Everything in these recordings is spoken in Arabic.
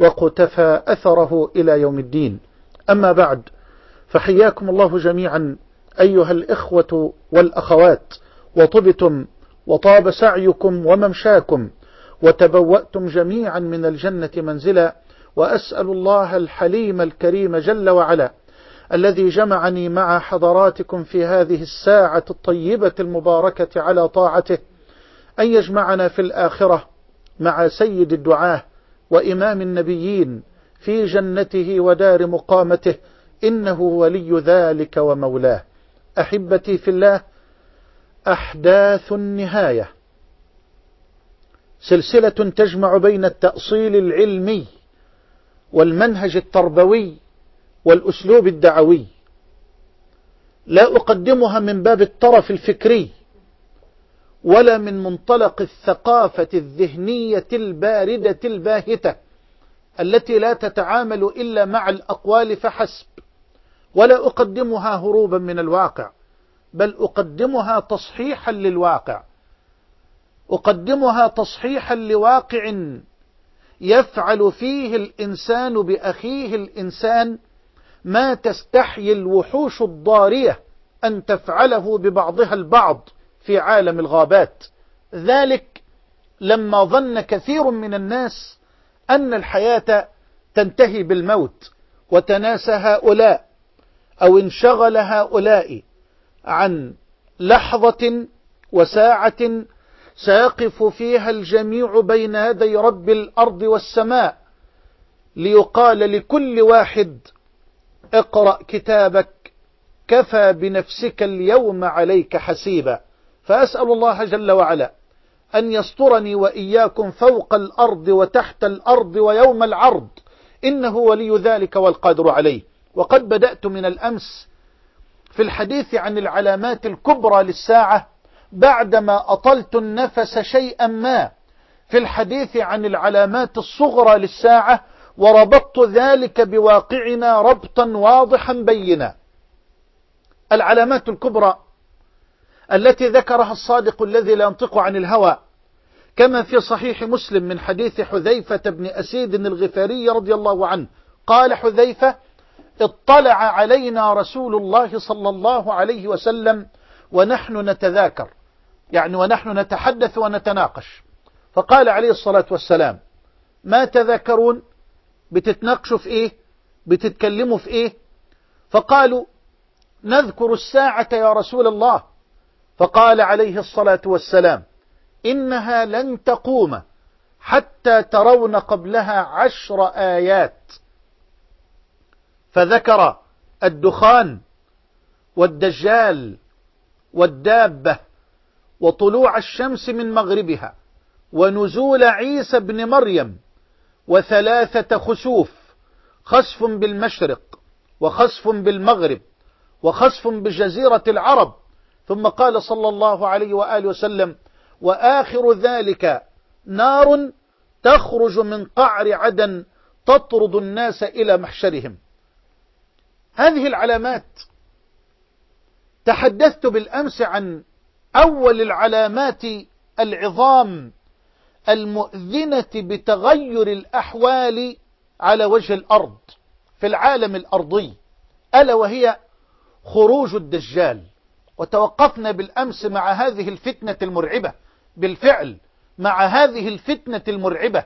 وقتفى أثره إلى يوم الدين. أما بعد فحياكم الله جميعا أيها الإخوة والأخوات وطبتم وطاب سعيكم وممشاكم وتبوأتم جميعا من الجنة منزلا وأسأل الله الحليم الكريم جل وعلا الذي جمعني مع حضراتكم في هذه الساعة الطيبة المباركة على طاعته أن يجمعنا في الآخرة مع سيد الدعاه وإمام النبيين في جنته ودار مقامته إنه ولي ذلك ومولاه. أحبتي في الله أحداث النهاية. سلسلة تجمع بين التأصيل العلمي والمنهج التربوي والأسلوب الدعوي. لا أقدمها من باب الطرف الفكري. ولا من منطلق الثقافة الذهنية الباردة الباهتة التي لا تتعامل إلا مع الأقوال فحسب ولا أقدمها هروبا من الواقع بل أقدمها تصحيحا للواقع. أقدمها تصحيحا لواقع يفعل فيه الإنسان بأخيه الإنسان ما تستحيي الوحوش الضارية أن تفعله ببعضها البعض. في عالم الغابات. ذلك لما ظن كثير من الناس أن الحياة تنتهي بالموت وتناسى هؤلاء أو انشغل هؤلاء عن لحظة وساعة سيقف فيها الجميع بين يدي رب الأرض والسماء. ليقال لكل واحد اقرأ كتابك كفى بنفسك اليوم عليك حسيبا. فأسأل الله جل وعلا أن يسترني وإياكم فوق الأرض وتحت الأرض ويوم العرض. إنه ولي ذلك والقادر عليه. وقد بدأت من الأمس في الحديث عن العلامات الكبرى للساعة بعدما أطلت النفس شيئا ما في الحديث عن العلامات الصغرى للساعة وربطت ذلك بواقعنا ربطا واضحا بينا. العلامات الكبرى التي ذكرها الصادق الذي لا ينطق عن الهوى. كما في صحيح مسلم من حديث حذيفة بن أسيد الغفاري رضي الله عنه. قال حذيفة اطلع علينا رسول الله صلى الله عليه وسلم ونحن نتذاكر. يعني ونحن نتحدث ونتناقش. فقال عليه الصلاة والسلام ما تذكرون بتتناقشوا في إيه؟ بتتكلموا في إيه؟ فقالوا نذكر الساعة يا رسول الله. فقال عليه الصلاة والسلام إنها لن تقوم حتى ترون قبلها عشر آيات. فذكر الدخان والدجال والدابة وطلوع الشمس من مغربها ونزول عيسى بن مريم وثلاثة خسوف خسف بالمشرق وخسف بالمغرب وخسف بجزيرة العرب ثم قال صلى الله عليه وآله وسلم وآخر ذلك نار تخرج من قعر عدن تطرد الناس إلى محشرهم. هذه العلامات. تحدثت بالأمس عن أول العلامات العظام المؤذنة بتغير الأحوال على وجه الأرض في العالم الأرضي ألا وهي خروج الدجال. وتوقفنا بالأمس مع هذه الفتنة المرعبة بالفعل مع هذه الفتنة المرعبة.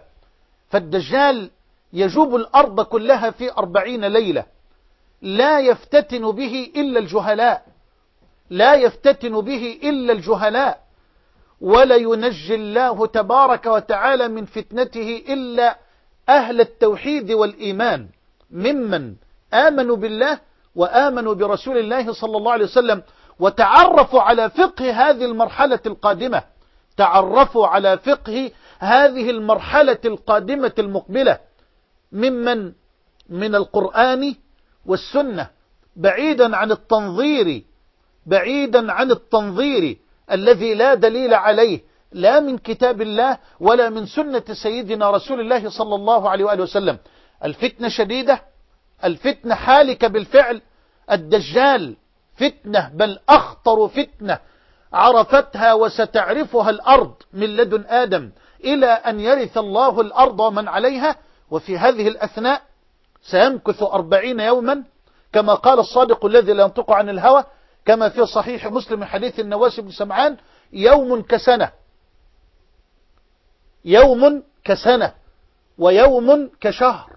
فالدجال يجوب الأرض كلها في أربعين ليلة لا يفتتن به إلا الجهلاء لا يفتتن به إلا الجهلاء ولا ينجي الله تبارك وتعالى من فتنته إلا أهل التوحيد والإيمان. ممن آمنوا بالله وآمنوا برسول الله صلى الله عليه وسلم وتعرفوا على فقه هذه المرحلة القادمة. تعرفوا على فقه هذه المرحلة القادمة المقبلة. ممن؟ من القرآن والسنة. بعيدا عن التنظير بعيدا عن التنظير الذي لا دليل عليه. لا من كتاب الله ولا من سنة سيدنا رسول الله صلى الله عليه وآله وسلم. الفتنة شديدة الفتنة حالكة بالفعل. الدجال فتنة بل أخطر فتنة. عرفتها وستعرفها الأرض من لدن آدم إلى أن يرث الله الأرض ومن عليها. وفي هذه الأثناء سيمكث أربعين يوما كما قال الصادق الذي لا ينطق عن الهوى كما في صحيح مسلم حديث النواس بن سمعان يوم كسنة. يوم كسنة ويوم كشهر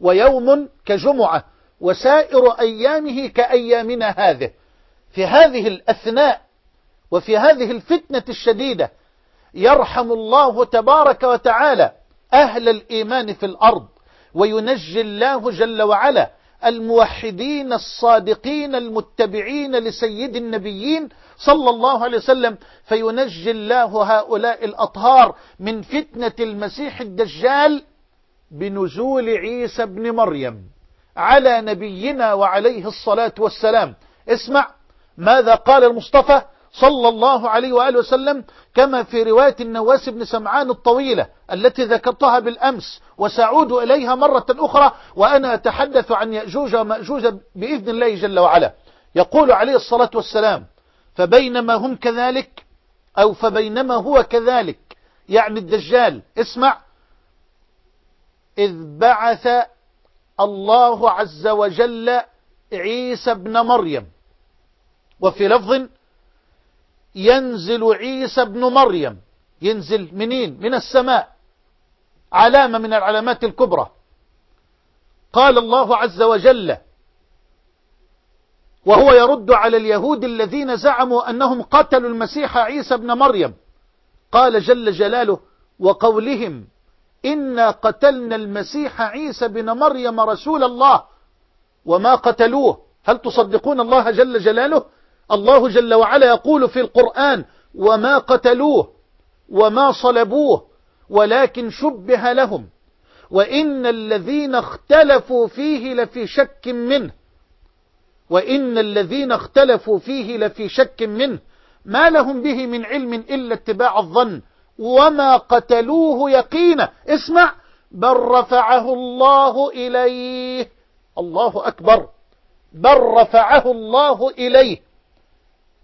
ويوم كجمعة وسائر أيامه كأيامنا هذه. في هذه الأثناء وفي هذه الفتنة الشديدة يرحم الله تبارك وتعالى أهل الإيمان في الأرض وينجي الله جل وعلا الموحدين الصادقين المتبعين لسيد النبيين صلى الله عليه وسلم فينجي الله هؤلاء الأطهار من فتنة المسيح الدجال بنزول عيسى بن مريم على نبينا وعليه الصلاة والسلام. اسمع. ماذا قال المصطفى صلى الله عليه وآله وسلم كما في رواية النواس بن سمعان الطويلة التي ذكرتها بالأمس وسأعود إليها مرة أخرى وأنا أتحدث عن يأجوج ومأجوج بإذن الله جل وعلا. يقول عليه الصلاة والسلام فبينما هم كذلك أو فبينما هو كذلك. يعني الدجال اسمع إذ بعث الله عز وجل عيسى ابن مريم وفي لفظ ينزل عيسى ابن مريم ينزل منين؟ من السماء. علامة من العلامات الكبرى. قال الله عز وجل وهو يرد على اليهود الذين زعموا أنهم قتلوا المسيح عيسى ابن مريم. قال جل جلاله وقولهم إنا قتلنا المسيح عيسى بن مريم رسول الله. وما قتلوه. هل تصدقون الله جل جلاله؟ الله جل وعلا يقول في القرآن وما قتلوه وما صلبوه ولكن شبه لهم وإن الذين اختلفوا فيه لفي شك منه وإن الذين اختلفوا فيه لفي شك منه ما لهم به من علم إلا اتباع الظن وما قتلوه يقينا. اسمع بل رفعه الله إليه. الله أكبر. بل رفعه الله إليه.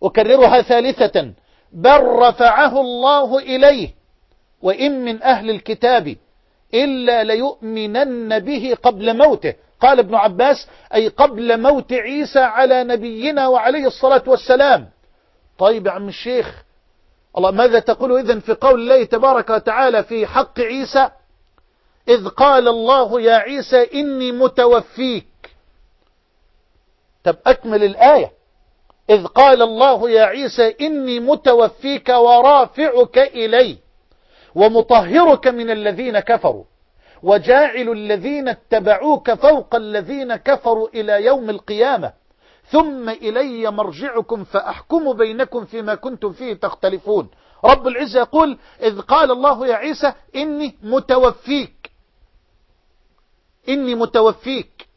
أكررها ثالثة. بل رفعه الله إليه. وإن من أهل الكتاب إلا ليؤمنن به قبل موته. قال ابن عباس أي قبل موت عيسى على نبينا وعليه الصلاة والسلام. طيب يا عم الشيخ الله ماذا تقول إذن في قول الله تبارك وتعالى في حق عيسى؟ إذ قال الله يا عيسى إني متوفيك. طب أكمل الآية. إذ قال الله يا عيسى إني متوفيك ورافعك إلي ومطهرك من الذين كفروا وجاعل الذين اتبعوك فوق الذين كفروا إلى يوم القيامة ثم إلي مرجعكم فأحكم بينكم فيما كنتم فيه تختلفون. رب العزة يقول إذ قال الله يا عيسى إني متوفيك. إني متوفيك.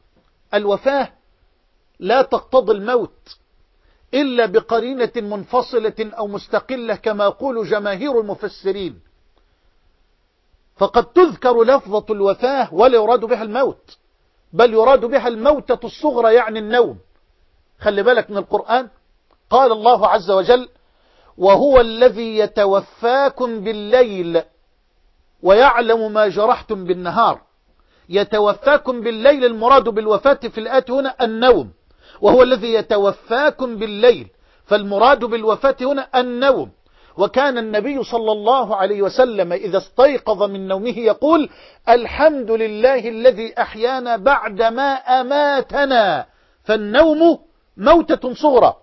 الوفاة لا تقتضي الموت. إلا بقرينة منفصلة أو مستقلة كما يقول جماهير المفسرين. فقد تذكر لفظة الوفاة ولا يراد بها الموت بل يراد بها الموتة الصغرى يعني النوم. خلي بالك من القرآن. قال الله عز وجل وهو الذي يتوفاكم بالليل ويعلم ما جرحتم بالنهار. يتوفاكم بالليل المراد بالوفاة في الآت هنا النوم. وهو الذي يتوفاكم بالليل. فالمراد بالوفاة هنا النوم. وكان النبي صلى الله عليه وسلم إذا استيقظ من نومه يقول الحمد لله الذي أحيانا بعدما أماتنا. فالنوم موتة صغرى.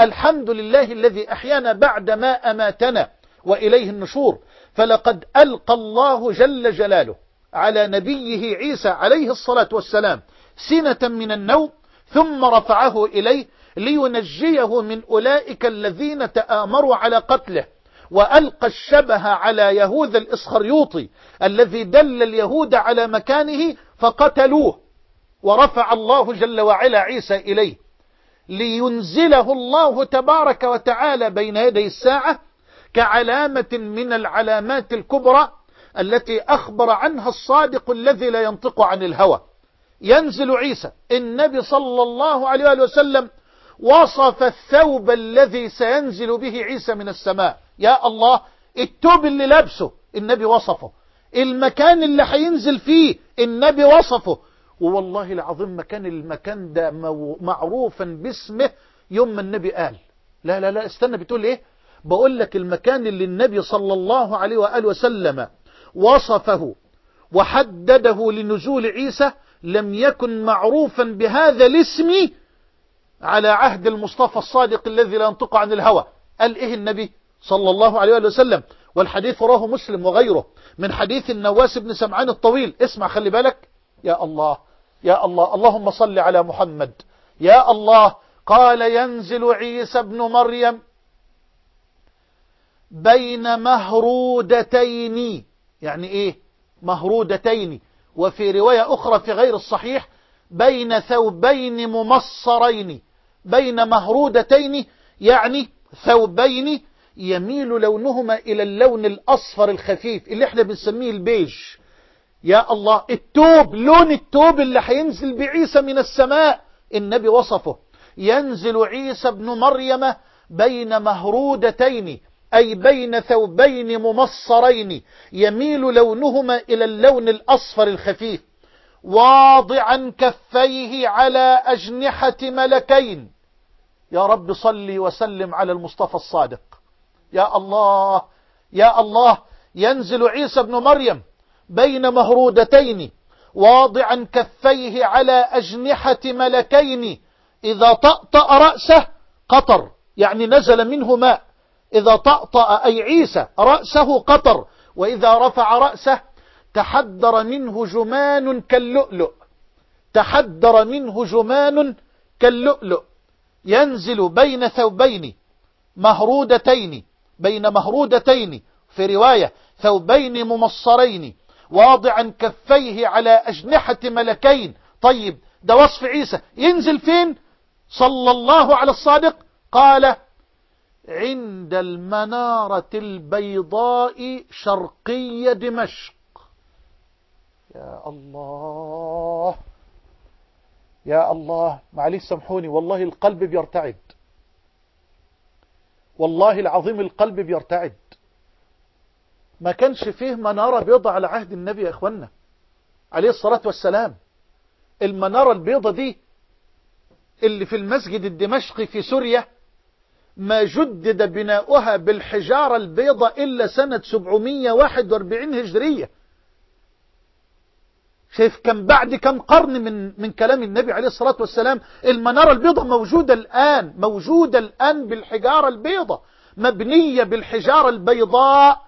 الحمد لله الذي أحيانا بعدما أماتنا وإليه النشور. فلقد ألقى الله جل جلاله على نبيه عيسى عليه الصلاة والسلام سنة من النوم ثم رفعه إليه لينجيه من أولئك الذين تآمروا على قتله وألقى الشبه على يهوذا الإسخريوطي الذي دل اليهود على مكانه فقتلوه ورفع الله جل وعلا عيسى إليه. لينزله الله تبارك وتعالى بين يدي الساعة كعلامة من العلامات الكبرى التي أخبر عنها الصادق الذي لا ينطق عن الهوى. ينزل عيسى. النبي صلى الله عليه وآله وسلم وصف الثوب الذي سينزل به عيسى من السماء. يا الله التوب اللي لابسه النبي وصفه. المكان اللي هينزل فيه النبي وصفه. والله العظيم مكان المكان ده معروفا باسمه يوم ما النبي قال. لا لا لا استنى بتقول إيه؟ بقول لك المكان اللي النبي صلى الله عليه وآله وسلم وصفه وحدده لنزول عيسى لم يكن معروفا بهذا الاسم على عهد المصطفى الصادق الذي لا ينطق عن الهوى قال إيه النبي صلى الله عليه وسلم. والحديث راه مسلم وغيره من حديث النواس بن سمعان الطويل. اسمع خلي بالك. يا الله يا الله اللهم صل على محمد. يا الله قال ينزل عيسى بن مريم بين مهرودتين. يعني إيه؟ مهرودتين. وفي رواية أخرى في غير الصحيح بين ثوبين ممصرين بين مهرودتين يعني ثوبين يميل لونهما إلى اللون الأصفر الخفيف اللي إحنا بنسميه البيج. يا الله التوب لون التوب اللي هينزل بعيسى من السماء النبي وصفه. ينزل عيسى ابن مريم بين مهرودتين. أي بين ثوبين ممصرين يميل لونهما إلى اللون الأصفر الخفيف واضعا كفيه على أجنحة ملكين. يا رب صلي وسلم على المصطفى الصادق. يا الله يا الله ينزل عيسى بن مريم بين مهرودتين واضعا كفيه على أجنحة ملكين. إذا طأطأ رأسه قطر يعني نزل منه ماء. إذا طأطأ أي عيسى رأسه قطر وإذا رفع رأسه تحدر منه جمان كاللؤلؤ. تحدر منه جمان كاللؤلؤ. ينزل بين ثوبين مهرودتين بين مهرودتين في رواية ثوبين ممصرين واضعا كفيه على أجنحة ملكين. طيب ده وصف عيسى. ينزل فين؟ صلى الله على الصادق؟ قال عند المنارة البيضاء شرقي دمشق. يا الله. يا الله. معلش سامحوني. والله القلب بيرتعد. والله العظيم القلب بيرتعد. ما كانش فيه منارة بيضة على عهد النبي يا اخوانا عليه الصلاة والسلام. المنارة البيضة دي اللي في المسجد الدمشقي في سوريا ما جدد بناؤها بالحجارة البيضة إلا سنة 741 هجرية. شايف كم بعد كم قرن من من كلام النبي عليه الصلاة والسلام. المنارة البيضة موجودة الآن موجودة الآن بالحجارة البيضة مبنية بالحجارة البيضاء.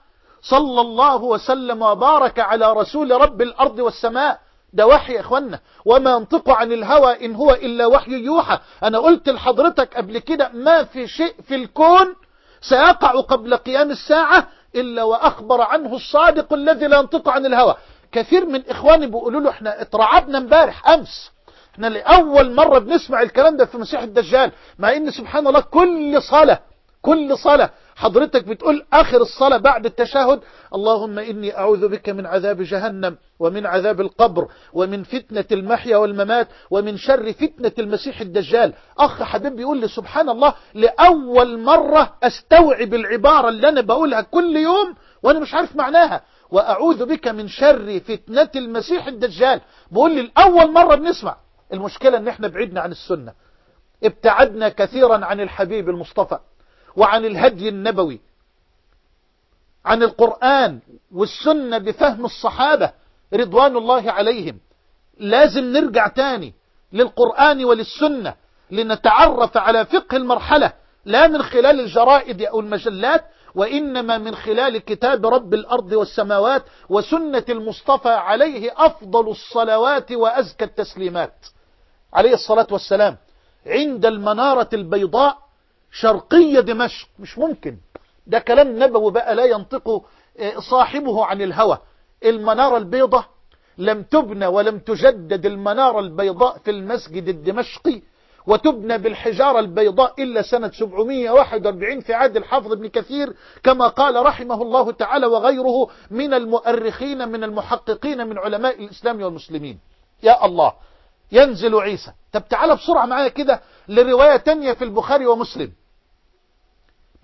صلى الله وسلم وبارك على رسول رب الأرض والسماء. ده وحي يا اخوانا وما ينطق عن الهوى إن هو إلا وحي يوحى. أنا قلت لحضرتك قبل كده ما في شيء في الكون سيقع قبل قيام الساعة إلا وأخبر عنه الصادق الذي لا ينطق عن الهوى. كثير من إخواني بيقولوا له إحنا اترعبنا امبارح أمس. إحنا لأول مرة بنسمع الكلام ده في مسيح الدجال. مع إن سبحان الله كل صلاة كل صلاة حضرتك بتقول آخر الصلاة بعد التشهد اللهم إني أعوذ بك من عذاب جهنم ومن عذاب القبر ومن فتنة المحيا والممات ومن شر فتنة المسيح الدجال. أخ حبيب بيقول لي سبحان الله لأول مرة أستوعب العبارة اللي أنا بقولها كل يوم وأنا مش عارف معناها. وأعوذ بك من شر فتنة المسيح الدجال. بقول لي الأول مرة بنسمع. المشكلة إن إحنا بعدنا عن السنة. ابتعدنا كثيرا عن الحبيب المصطفى. وعن الهدي النبوي عن القرآن والسنة بفهم الصحابة رضوان الله عليهم. لازم نرجع تاني للقرآن وللسنة لنتعرف على فقه المرحلة لا من خلال الجرائد أو المجلات وإنما من خلال كتاب رب الأرض والسماوات وسنة المصطفى عليه أفضل الصلوات وأزكى التسليمات. عليه الصلاة والسلام عند المنارة البيضاء شرقية دمشق مش ممكن. ده كلام نبوي بقى لا ينطق صاحبه عن الهوى. المنارة البيضاء لم تبنى ولم تجدد المنارة البيضاء في المسجد الدمشقي وتبنى بالحجارة البيضاء إلا سنة 741 في عهد الحافظ ابن كثير كما قال رحمه الله تعالى وغيره من المؤرخين من المحققين من علماء الإسلام والمسلمين. يا الله ينزل عيسى. طب تعالى بسرعة معايا كده لرواية تانية في البخاري ومسلم.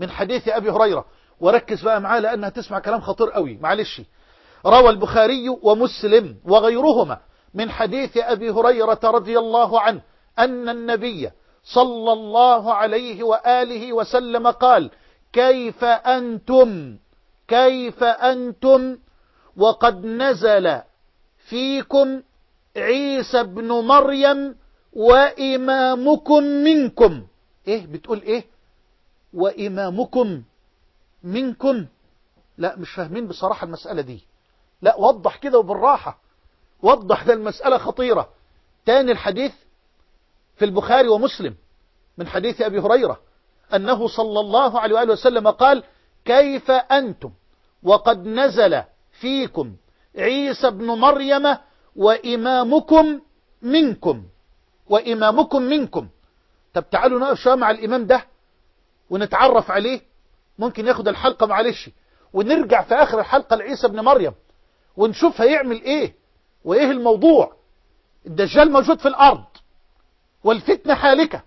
من حديث أبي هريرة. وركز بقى معاه لأنها تسمع كلام خطير قوي. معلش. روى البخاري ومسلم وغيرهما من حديث أبي هريرة رضي الله عنه أن النبي صلى الله عليه وآله وسلم قال كيف أنتم؟ كيف أنتم؟ وقد نزل فيكم عيسى بن مريم وإمامكم منكم. إيه؟ بتقول إيه؟ وإمامكم منكم. لا مش فاهمين بصراحة المسألة دي. لا وضح كده وبالراحة. وضح ده المسألة خطيرة. تاني الحديث في البخاري ومسلم من حديث أبي هريرة أنه صلى الله عليه وآله وسلم قال كيف أنتم؟ وقد نزل فيكم عيسى بن مريم وإمامكم منكم. وإمامكم منكم. طب تعالوا نقف شوية مع الإمام ده. ونتعرف عليه ممكن ياخد الحلقة معلش ونرجع في آخر الحلقة لعيسى بن مريم ونشوف هيعمل إيه وإيه الموضوع. الدجال موجود في الأرض والفتنة حالكة.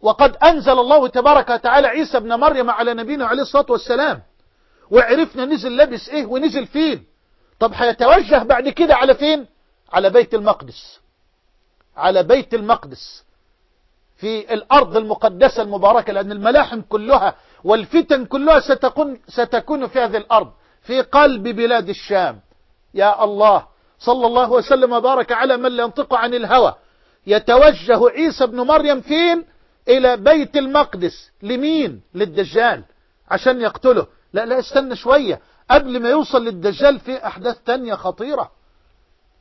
وقد أنزل الله تبارك وتعالى عيسى بن مريم على نبينا عليه الصلاة والسلام وعرفنا نزل لابس إيه ونزل فين. طب هيتوجه بعد كده على فين؟ على بيت المقدس. على بيت المقدس. في الأرض المقدسة المباركة لأن الملاحم كلها والفتن كلها ستكون, ستكون في هذه الأرض في قلب بلاد الشام. يا الله صلى الله وسلم وبارك على من لا ينطق عن الهوى. يتوجه عيسى بن مريم فين؟ إلى بيت المقدس. لمين؟ للدجال. عشان يقتله. لا لا استنى شوية. قبل ما يوصل للدجال في أحداث تانية خطيرة.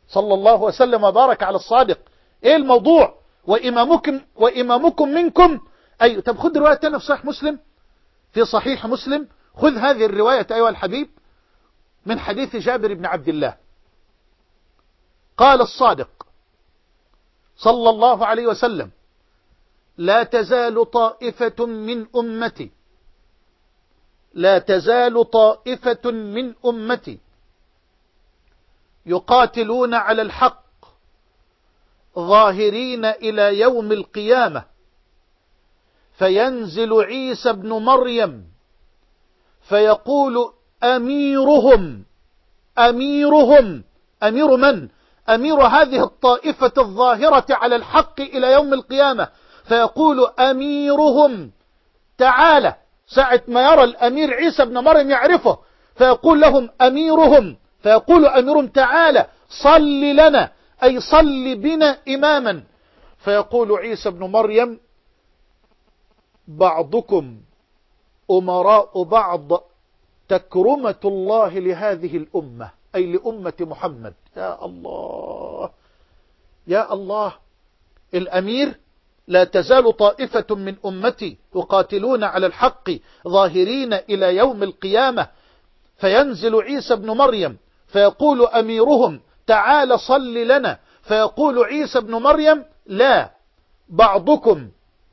صلى الله وسلم وبارك على الصادق. إيه الموضوع؟ وإمامكم, وإمامكم منكم. أي طب خذ رواية تانية في صحيح مسلم. في صحيح مسلم. خذ هذه الرواية أيها الحبيب من حديث جابر بن عبد الله. قال الصادق صلى الله عليه وسلم لا تزال طائفة من أمتي. لا تزال طائفة من أمتي يقاتلون على الحق ظاهرين إلى يوم القيامة. فينزل عيسى بن مريم فيقول أميرهم أميرهم أمير من؟ أمير هذه الطائفة الظاهرة على الحق إلى يوم القيامة. فيقول أميرهم تعالى ساعة ما يرى الأمير عيسى بن مريم يعرفه. فيقول لهم أميرهم فيقول أميرهم تعالى صل لنا. أي صل بنا إماما. فيقول عيسى بن مريم بعضكم أمراء بعض تكرمة الله لهذه الأمة أي لأمة محمد. يا الله يا الله الأمير لا تزال طائفة من أمتي يقاتلون على الحق ظاهرين إلى يوم القيامة. فينزل عيسى بن مريم فيقول أميرهم تعال صل لنا. فيقول عيسى بن مريم لا بعضكم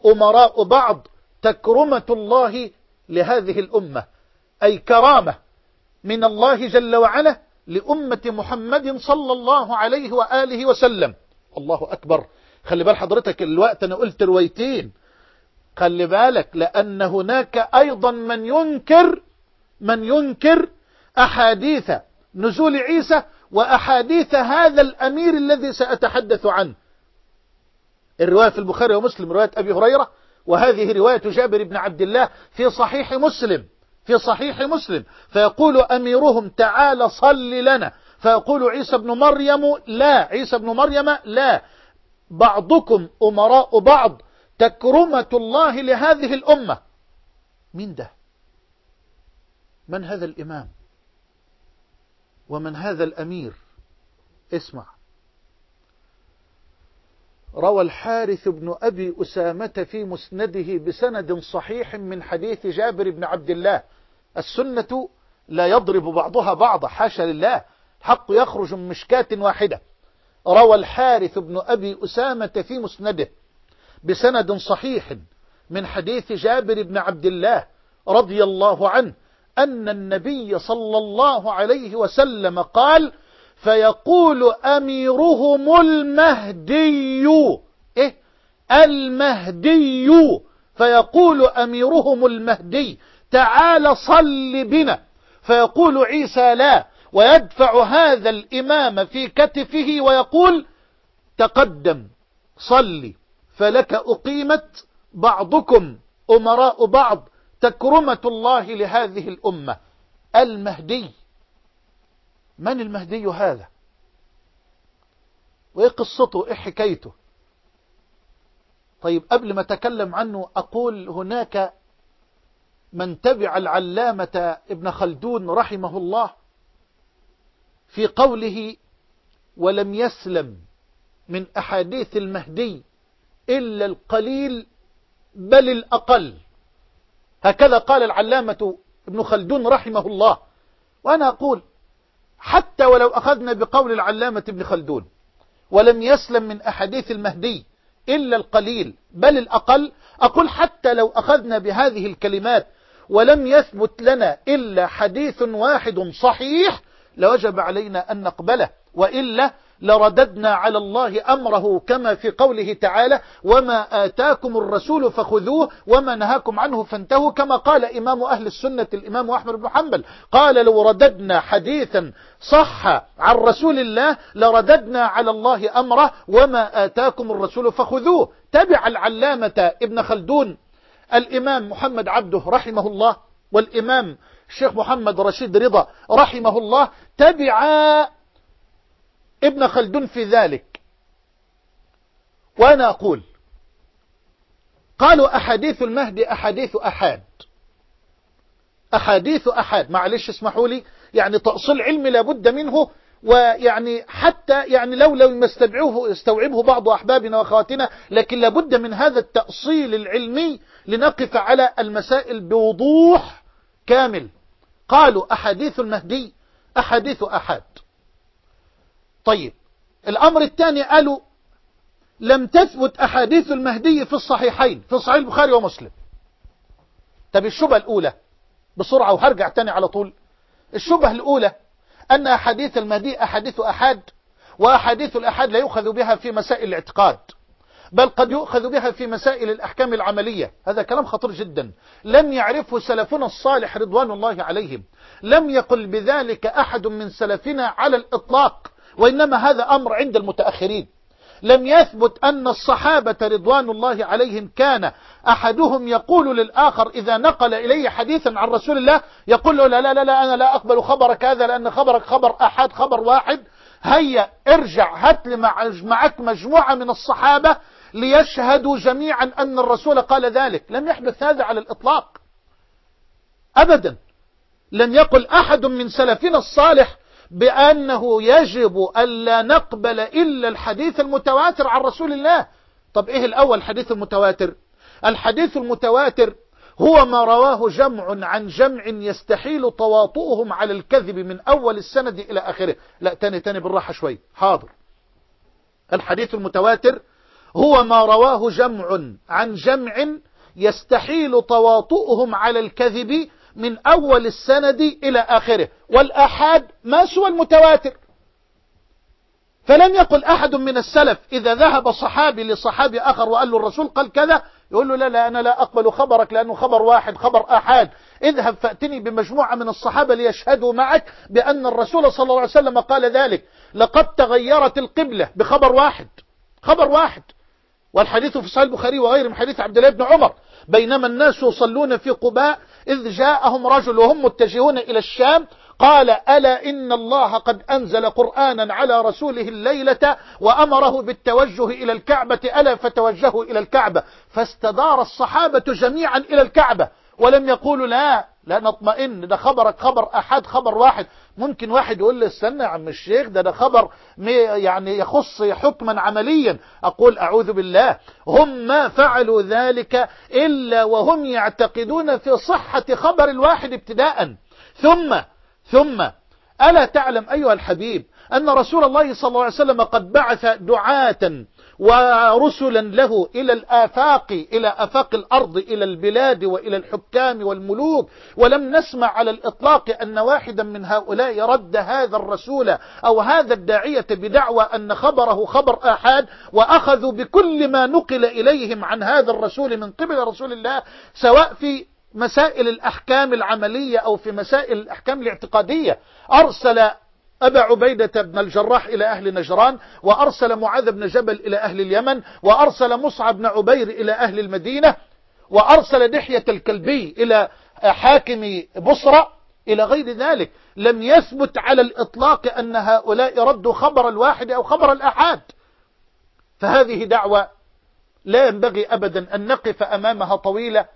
أمراء بعض تكرمة الله لهذه الأمة أي كرامة من الله جل وعلا لأمة محمد صلى الله عليه وآله وسلم. الله أكبر. خلي بال حضرتك الوقت أنا قلت روايتين خلي بالك لأن هناك أيضا من ينكر من ينكر أحاديث نزول عيسى وأحاديث هذا الأمير الذي سأتحدث عنه. الرواية في البخاري ومسلم رواية أبي هريرة وهذه رواية جابر بن عبد الله في صحيح مسلم في صحيح مسلم. فيقول أميرهم تعال صل لنا. فيقول عيسى بن مريم لا. عيسى بن مريم لا. بعضكم أمراء بعض تكرمة الله لهذه الأمة. مين ده؟ من هذا الإمام؟ ومن هذا الأمير. اسمع. روى الحارث بن أبي أسامة في مسنده بسند صحيح من حديث جابر بن عبد الله. السنة لا يضرب بعضها بعضا حاشا لله. الحق يخرج من مشكاة واحدة. روى الحارث بن أبي أسامة في مسنده بسند صحيح من حديث جابر بن عبد الله رضي الله عنه أن النبي صلى الله عليه وسلم قال فيقول أميرهم المهدي. إيه؟ المهدي. فيقول أميرهم المهدي تعال صل بنا. فيقول عيسى لا ويدفع هذا الإمام في كتفه ويقول تقدم صلي. فلك أقيمت بعضكم أمراء بعض. تكرمة الله لهذه الأمة. المهدي. من المهدي هذا؟ وإيه قصته؟ إيه حكايته؟ طيب قبل ما أتكلم عنه أقول هناك من تبع العلامة ابن خلدون رحمه الله في قوله ولم يسلم من أحاديث المهدي إلا القليل بل الأقل. هكذا قال العلامة ابن خلدون رحمه الله. وأنا أقول حتى ولو أخذنا بقول العلامة ابن خلدون ولم يسلم من أحاديث المهدي إلا القليل بل الأقل أقول حتى لو أخذنا بهذه الكلمات ولم يثبت لنا إلا حديث واحد صحيح لوجب علينا أن نقبله وإلا لرددنا على الله أمره كما في قوله تعالى وما آتاكم الرسول فخذوه وما نهاكم عنه فانتهوا كما قال إمام أهل السنة الإمام أحمد بن حنبل. قال لو رددنا حديثا صح عن رسول الله لرددنا على الله أمره وما آتاكم الرسول فخذوه. تبع العلامة ابن خلدون. الإمام محمد عبده رحمه الله والإمام الشيخ محمد رشيد رضا رحمه الله تبع ابن خلدون في ذلك. وأنا أقول قالوا أحاديث المهدي أحاديث أحاد. أحاديث أحاد. معلش اسمحوا لي يعني تأصيل علمي لابد منه ويعني حتى يعني لو لو يستوعبه يستوعبه بعض أحبابنا وأخواتنا لكن لابد من هذا التأصيل العلمي لنقف على المسائل بوضوح كامل. قالوا أحاديث المهدي أحاديث أحاد. طيب الأمر الثاني قالوا لم تثبت أحاديث المهدي في الصحيحين في صحيح البخاري ومسلم. طب الشبهة الأولى بسرعة وهرجع تاني على طول. الشبهة الأولى أن أحاديث المهدي أحاديث أحاد وأحاديث الأحاد لا يؤخذ بها في مسائل الاعتقاد بل قد يؤخذ بها في مسائل الأحكام العملية. هذا كلام خطير جدا. لم يعرفه سلفنا الصالح رضوان الله عليهم. لم يقل بذلك أحد من سلفنا على الإطلاق. وإنما هذا أمر عند المتأخرين. لم يثبت أن الصحابة رضوان الله عليهم كان أحدهم يقول للآخر إذا نقل إليه حديثا عن رسول الله يقول له لا لا لا, أنا لا أقبل خبرك هذا لأن خبرك خبر أحد خبر واحد. هيا ارجع هات لي معك مجموعة من الصحابة ليشهدوا جميعا أن الرسول قال ذلك. لم يحدث هذا على الإطلاق. أبدا. لم يقل أحد من سلفنا الصالح بأنه يجب ألا نقبل إلا الحديث المتواتر عن رسول الله. طب إيه الأول الحديث المتواتر؟ الحديث المتواتر هو ما رواه جمع عن جمع يستحيل تواطؤهم على الكذب من أول السند إلى آخره. لا تاني تاني بالراحة شوي. حاضر. الحديث المتواتر هو ما رواه جمع عن جمع يستحيل تواطؤهم على الكذب من أول السند إلى آخره. والآحاد ما سوى المتواتر. فلم يقل أحد من السلف إذا ذهب صحابي لصحابي آخر وقال له الرسول قال كذا يقول له لا لا أنا لا أقبل خبرك لأنه خبر واحد خبر أحاد. اذهب فأتني بمجموعة من الصحابة ليشهدوا معك بأن الرسول صلى الله عليه وسلم قال ذلك. لقد تغيرت القبلة بخبر واحد خبر واحد. والحديث في صحيح البخاري وغيره من حديث عبد الله بن عمر. بينما الناس يصلون في قباء إذ جاءهم رجل وهم متجهون إلى الشام قال ألا إن الله قد أنزل قرآنا على رسوله الليلة وأمره بالتوجه إلى الكعبة ألا فتوجهوا إلى الكعبة فاستدار الصحابة جميعا إلى الكعبة ولم يقولوا لا لا نطمئن ده خبرك خبر أحد خبر واحد. ممكن واحد يقول لي استنى يا عم الشيخ ده ده خبر يعني يخص حكما عمليا. أقول أعوذ بالله هم ما فعلوا ذلك إلا وهم يعتقدون في صحة خبر الواحد ابتداء. ثم ثم ألا تعلم أيها الحبيب أن رسول الله صلى الله عليه وسلم قد بعث دعاة ورسلا له إلى الآفاق إلى أفاق الأرض إلى البلاد وإلى الحكام والملوك. ولم نسمع على الإطلاق أن واحدا من هؤلاء رد هذا الرسول أو هذا الداعية بدعوى أن خبره خبر آحاد وأخذوا بكل ما نقل إليهم عن هذا الرسول من قبل رسول الله سواء في مسائل الأحكام العملية أو في مسائل الأحكام الاعتقادية. أرسل أبا عبيدة بن الجراح إلى أهل نجران وأرسل معاذ بن جبل إلى أهل اليمن وأرسل مصعب بن عبير إلى أهل المدينة وأرسل دحية الكلبي إلى حاكم بصرة إلى غير ذلك. لم يثبت على الإطلاق أن هؤلاء ردوا خبر الواحد أو خبر الأحاد فهذه دعوة لا ينبغي أبدا أن نقف أمامها طويلة.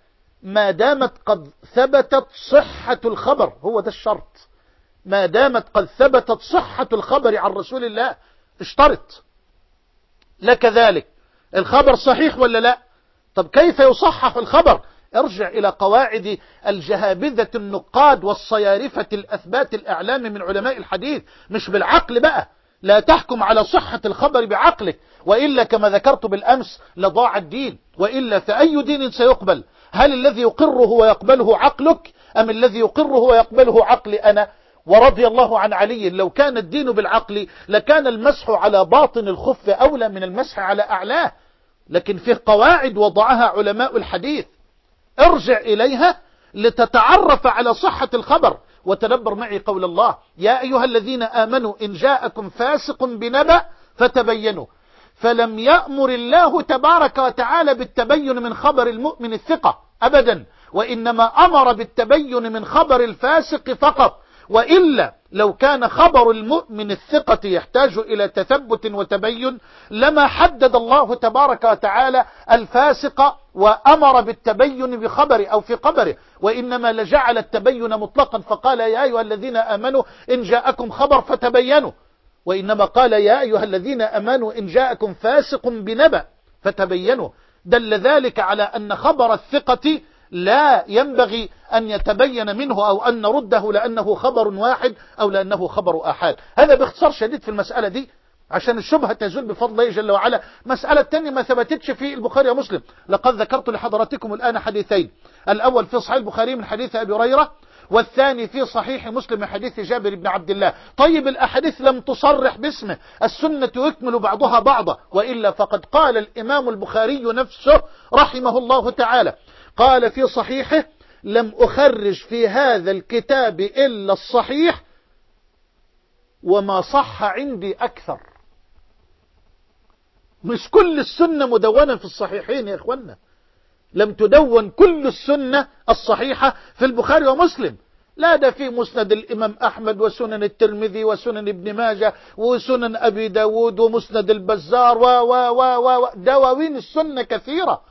ما دامت قد ثبتت صحة الخبر هو ده الشرط. ما دامت قد ثبتت صحة الخبر عن رسول الله اشترط. لك ذلك. الخبر صحيح ولا لا؟ طب كيف يصحح الخبر؟ ارجع إلى قواعد الجهابذة النقاد والصيارفة الأثبات الأعلام من علماء الحديث. مش بالعقل بقى. لا تحكم على صحة الخبر بعقلك وإلا كما ذكرت بالأمس لضاع الدين. وإلا فأي دين سيقبل؟ هل الذي يقره ويقبله عقلك؟ أم الذي يقره ويقبله عقلي أنا؟ ورضي الله عن علي لو كان الدين بالعقل لكان المسح على باطن الخف أولى من المسح على أعلاه. لكن فيه قواعد وضعها علماء الحديث. ارجع إليها لتتعرف على صحة الخبر وتدبر معي قول الله. يا أيها الذين آمنوا إن جاءكم فاسق بنبأ فتبينوا. فلم يأمر الله تبارك وتعالى بالتبين من خبر المؤمن الثقة أبدا وإنما أمر بالتبين من خبر الفاسق فقط. وإلا لو كان خبر المؤمن الثقة يحتاج إلى تثبت وتبين لما حدد الله تبارك وتعالى الفاسق وأمر بالتبين بخبره أو في خبره وإنما لجعل التبين مطلقا فقال يا أيها الذين آمنوا إن جاءكم خبر فتبينوا وإنما قال يا أيها الذين أمنوا إن جاءكم فاسق بنبأ فتبينوا. دل ذلك على أن خبر الثقة لا ينبغي أن يتبين منه أو أن نرده لأنه خبر واحد أو لأنه خبر أحاد هذا باختصار شديد في المسألة دي عشان الشبهة تزول بفضل الله جل وعلا. مسألة تانية ما ثبتتش في البخاري ومسلم. لقد ذكرت لحضراتكم الآن حديثين. الأول في صحيح البخاري من حديث أبي هريرة والثاني في صحيح مسلم من حديث جابر بن عبد الله. طيب الأحاديث لم تصرح باسمه. السنة يكمل بعضها بعضا. وإلا فقد قال الإمام البخاري نفسه رحمه الله تعالى قال في صحيحه لم أخرج في هذا الكتاب إلا الصحيح وما صح عندي أكثر. مش كل السنة مدونة في الصحيحين يا إخوانا لم تدون كل السنة الصحيحة في البخاري ومسلم. لا ده في مسند الإمام أحمد وسنن الترمذي وسنن ابن ماجة وسنن أبي داود ومسند البزار و و و و دواوين السنة كثيرة.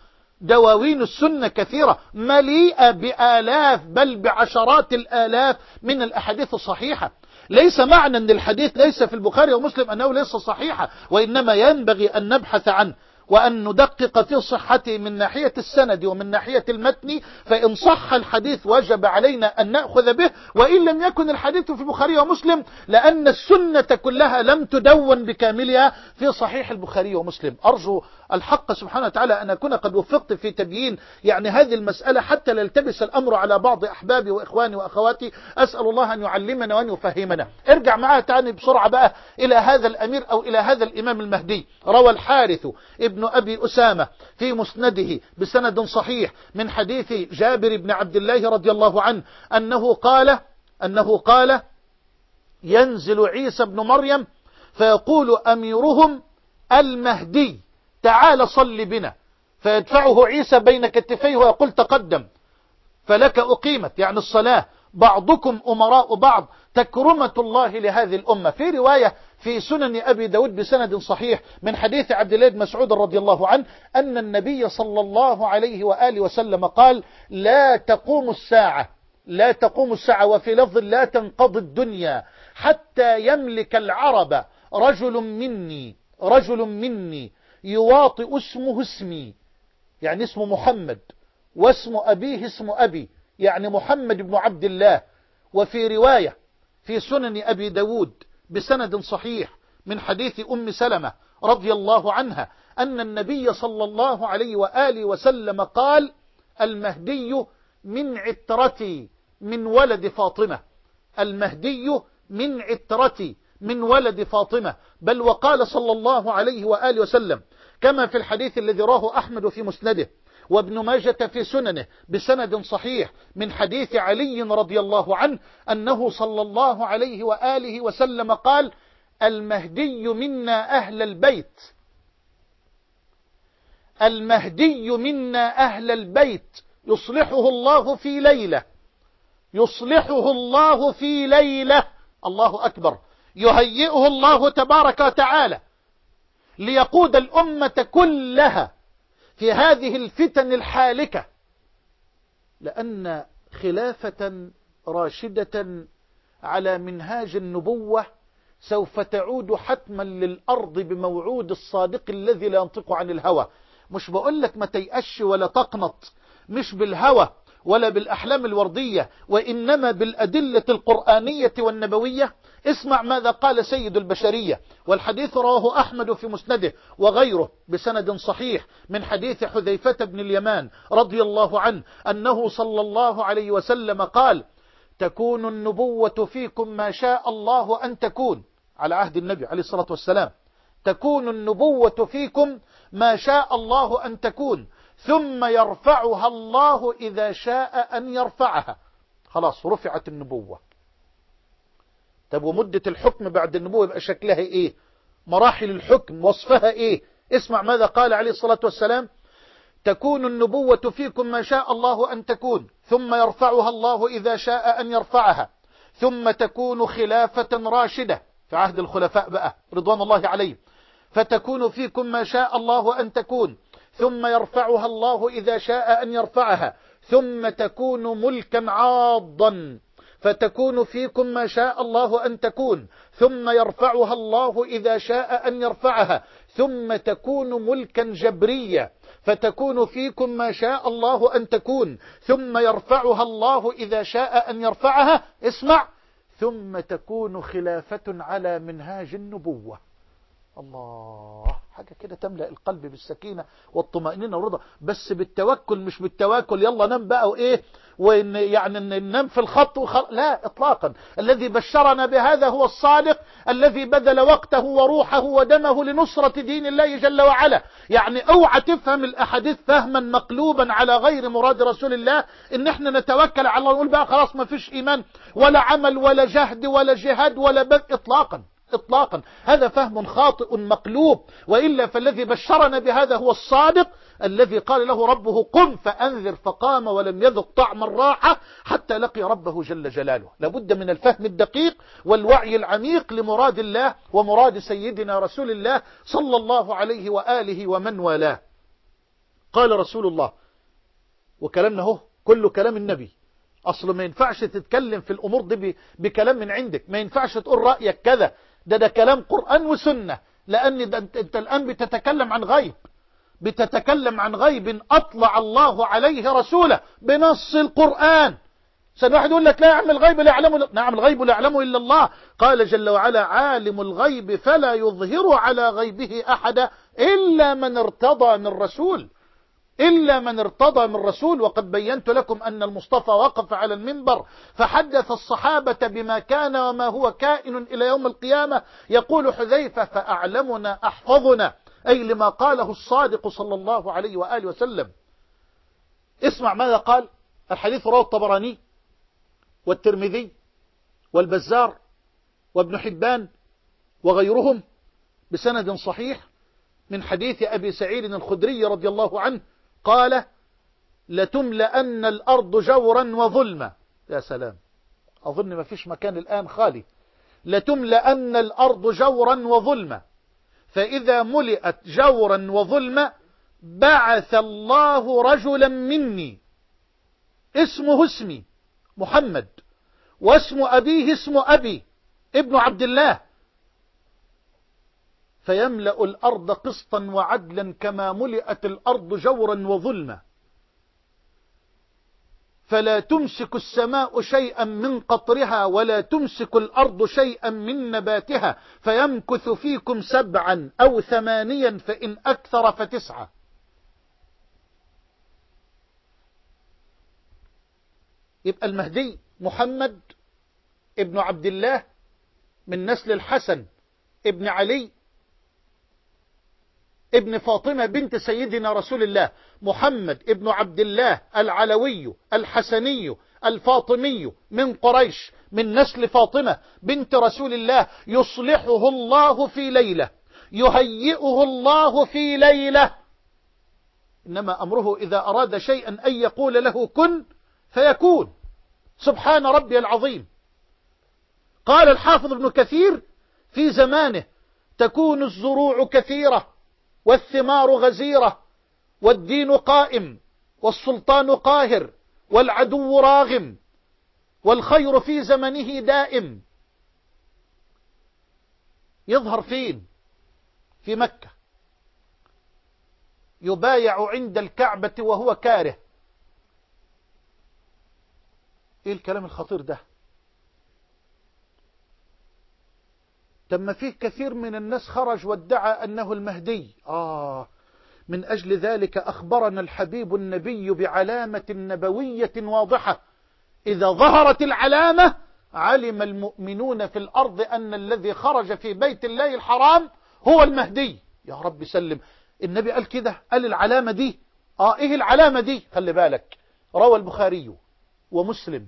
دواوين السنة كثيرة مليئة بآلاف بل بعشرات الآلاف من الأحاديث الصحيحة. ليس معنى أن الحديث ليس في البخاري ومسلم أنه ليس صحيحا وإنما ينبغي أن نبحث عنه وأن ندقق في صحته من ناحية السند ومن ناحية المتن فإن صح الحديث وجب علينا أن نأخذ به وإن لم يكن الحديث في البخاري ومسلم لأن السنة كلها لم تدون بكاملها في صحيح البخاري ومسلم. أرجو الحق سبحانه وتعالى أن أكون قد وفقت في تبيين يعني هذه المسألة حتى لا يلتبس الأمر على بعض أحبابي وإخواني وأخواتي. أسأل الله أن يعلمنا وأن يفهمنا. ارجع معها تاني بسرعة بقى إلى هذا الأمير أو إلى هذا الإمام المهدي. روى الحارث ابن أبي أسامة في مسنده بسند صحيح من حديث جابر بن عبد الله رضي الله عنه أنه قال أنه قال ينزل عيسى بن مريم فيقول أميرهم المهدي. تعال صل بنا. فيدفعه عيسى بين كتفيه ويقول تقدم. فلك أقيمت يعني الصلاة. بعضكم أمراء بعض. تكرمة الله لهذه الأمة. في رواية في سنن أبي داود بسند صحيح من حديث عبد الله بن مسعود رضي الله عنه أن النبي صلى الله عليه وآله وسلم قال لا تقوم الساعة. لا تقوم الساعة وفي لفظ لا تنقضي الدنيا. حتى يملك العرب رجل مني رجل مني. يواطئ اسمه اسمي. يعني اسمه محمد. واسم أبيه اسم أبي. يعني محمد بن عبد الله. وفي رواية في سنن أبي داود بسند صحيح من حديث أم سلمة رضي الله عنها أن النبي صلى الله عليه وآله وسلم قال المهدي من عترتي من ولد فاطمة. المهدي من عترتي من ولد فاطمة بل وقال صلى الله عليه وآله وسلم كما في الحديث الذي راه أحمد في مسنده وابن ماجة في سننه بسند صحيح من حديث علي رضي الله عنه أنه صلى الله عليه وآله وسلم قال المهدي منا أهل البيت. المهدي منا أهل البيت يصلحه الله في ليلة. يصلحه الله في ليلة. الله أكبر. يهيئه الله تبارك وتعالى ليقود الأمة كلها في هذه الفتن الحالكة لأن خلافة راشدة على منهاج النبوة سوف تعود حتما للأرض بموعود الصادق الذي لا ينطق عن الهوى. مش بقول لك ما تيأش ولا تقنط مش بالهوى ولا بالأحلام الوردية وإنما بالأدلة القرآنية والنبوية اسمع ماذا قال سيد البشرية والحديث رواه أحمد في مسنده وغيره بسند صحيح من حديث حذيفة بن اليمان رضي الله عنه أنه صلى الله عليه وسلم قال تكون النبوة فيكم ما شاء الله أن تكون على عهد النبي عليه الصلاة والسلام. تكون النبوة فيكم ما شاء الله أن تكون ثم يرفعها الله إذا شاء أن يرفعها. خلاص رفعت النبوة. طب ومدة الحكم بعد النبوة يبقى شكلها إيه؟ مراحل الحكم وصفها إيه؟ اسمع ماذا قال عليه الصلاة والسلام تكون النبوة فيكم ما شاء الله أن تكون ثم يرفعها الله إذا شاء أن يرفعها ثم تكون خلافة راشدة. في عهد الخلفاء بقى رضوان الله عليهم فتكون فيكم ما شاء الله أن تكون ثم يرفعها الله إذا شاء أن يرفعها ثم تكون ملكا عاضا. فتكون فيكم ما شاء الله أن تكون ثم يرفعها الله إذا شاء أن يرفعها ثم تكون ملكا جبريا فتكون فيكم ما شاء الله أن تكون ثم يرفعها الله إذا شاء أن يرفعها اسمع ثم تكون خلافة على منهاج النبوة. الله. حاجة كده تملأ القلب بالسكينة والطمأنينة والرضا. بس بالتوكل مش بالتواكل. يلا نام بقى وإيه؟ وإن يعني ننام في الخط وخل... لا إطلاقا. الذي بشرنا بهذا هو الصادق الذي بذل وقته وروحه ودمه لنصرة دين الله جل وعلا. يعني أوعى تفهم الأحاديث فهما مقلوبا على غير مراد رسول الله. إن إحنا نتوكل على الله ونقول بقى خلاص ما فيش إيمان ولا عمل ولا جهد ولا جهاد ولا بذل. إطلاقا. إطلاقا. هذا فهم خاطئ مقلوب. وإلا فالذي بشرنا بهذا هو الصادق الذي قال له ربه قم فأنذر فقام ولم يذق طعم الراحة حتى لقي ربه جل جلاله. لابد من الفهم الدقيق والوعي العميق لمراد الله ومراد سيدنا رسول الله صلى الله عليه وآله ومن والاه. قال رسول الله وكلامنا هو كل كلام النبي. أصل ما ينفعش تتكلم في الأمور دي بكلام من عندك. ما ينفعش تقول رأيك كذا. ده ده كلام قرآن وسنة. لأن ده انت الآن بتتكلم عن غيب. بتتكلم عن غيب أطلع الله عليه رسوله بنص القرآن. واحد يقول لك لا يعلم الغيب لا يعلمه نعم الغيب لا يعلمه إلا الله. قال جل وعلا عالم الغيب فلا يظهر على غيبه أحدا إلا من ارتضى من رسول. إلا من ارتضى من رسول وقد بينت لكم أن المصطفى وقف على المنبر فحدث الصحابة بما كان وما هو كائن إلى يوم القيامة يقول حذيفة فأعلمنا أحفظنا أي لما قاله الصادق صلى الله عليه وآله وسلم. اسمع ماذا قال الحديث رواه الطبراني والترمذي والبزار وابن حبان وغيرهم بسند صحيح من حديث أبي سعيد الخدري رضي الله عنه قال لتملأن الأرض جورا وظلما. يا سلام. أظن ما فيش مكان الآن خالي. لتملأن الأرض جورا وظلما. فإذا ملئت جورا وظلما بعث الله رجلا مني. اسمه اسمي محمد واسم أبيه اسم أبي ابن عبد الله. فيملأ الأرض قسطا وعدلا كما ملئت الأرض جورا وظلما. فلا تمسك السماء شيئا من قطرها ولا تمسك الأرض شيئا من نباتها فيمكث فيكم سبعا أو ثمانيا فإن أكثر فتسعة. يبقى المهدي محمد ابن عبد الله من نسل الحسن ابن علي ابن فاطمة بنت سيدنا رسول الله محمد ابن عبد الله العلوي الحسني الفاطمي من قريش من نسل فاطمة بنت رسول الله يصلحه الله في ليلة يهيئه الله في ليلة. إنما أمره إذا أراد شيئا أن يقول له كن فيكون. سبحان ربي العظيم. قال الحافظ ابن كثير في زمانه تكون الزروع كثيرة. والثمار غزيرة والدين قائم والسلطان قاهر والعدو راغم والخير في زمنه دائم. يظهر فين؟ في مكة. يبايع عند الكعبة وهو كاره. إيه الكلام الخطير ده؟ تم فيه كثير من الناس خرج وادعى أنه المهدي. آه من أجل ذلك أخبرنا الحبيب النبي بعلامة نبوية واضحة. إذا ظهرت العلامة علم المؤمنون في الأرض أن الذي خرج في بيت الله الحرام هو المهدي. يا رب سلم. النبي قال كده قال العلامة دي. آه إيه العلامة دي؟ خلي بالك. روى البخاري ومسلم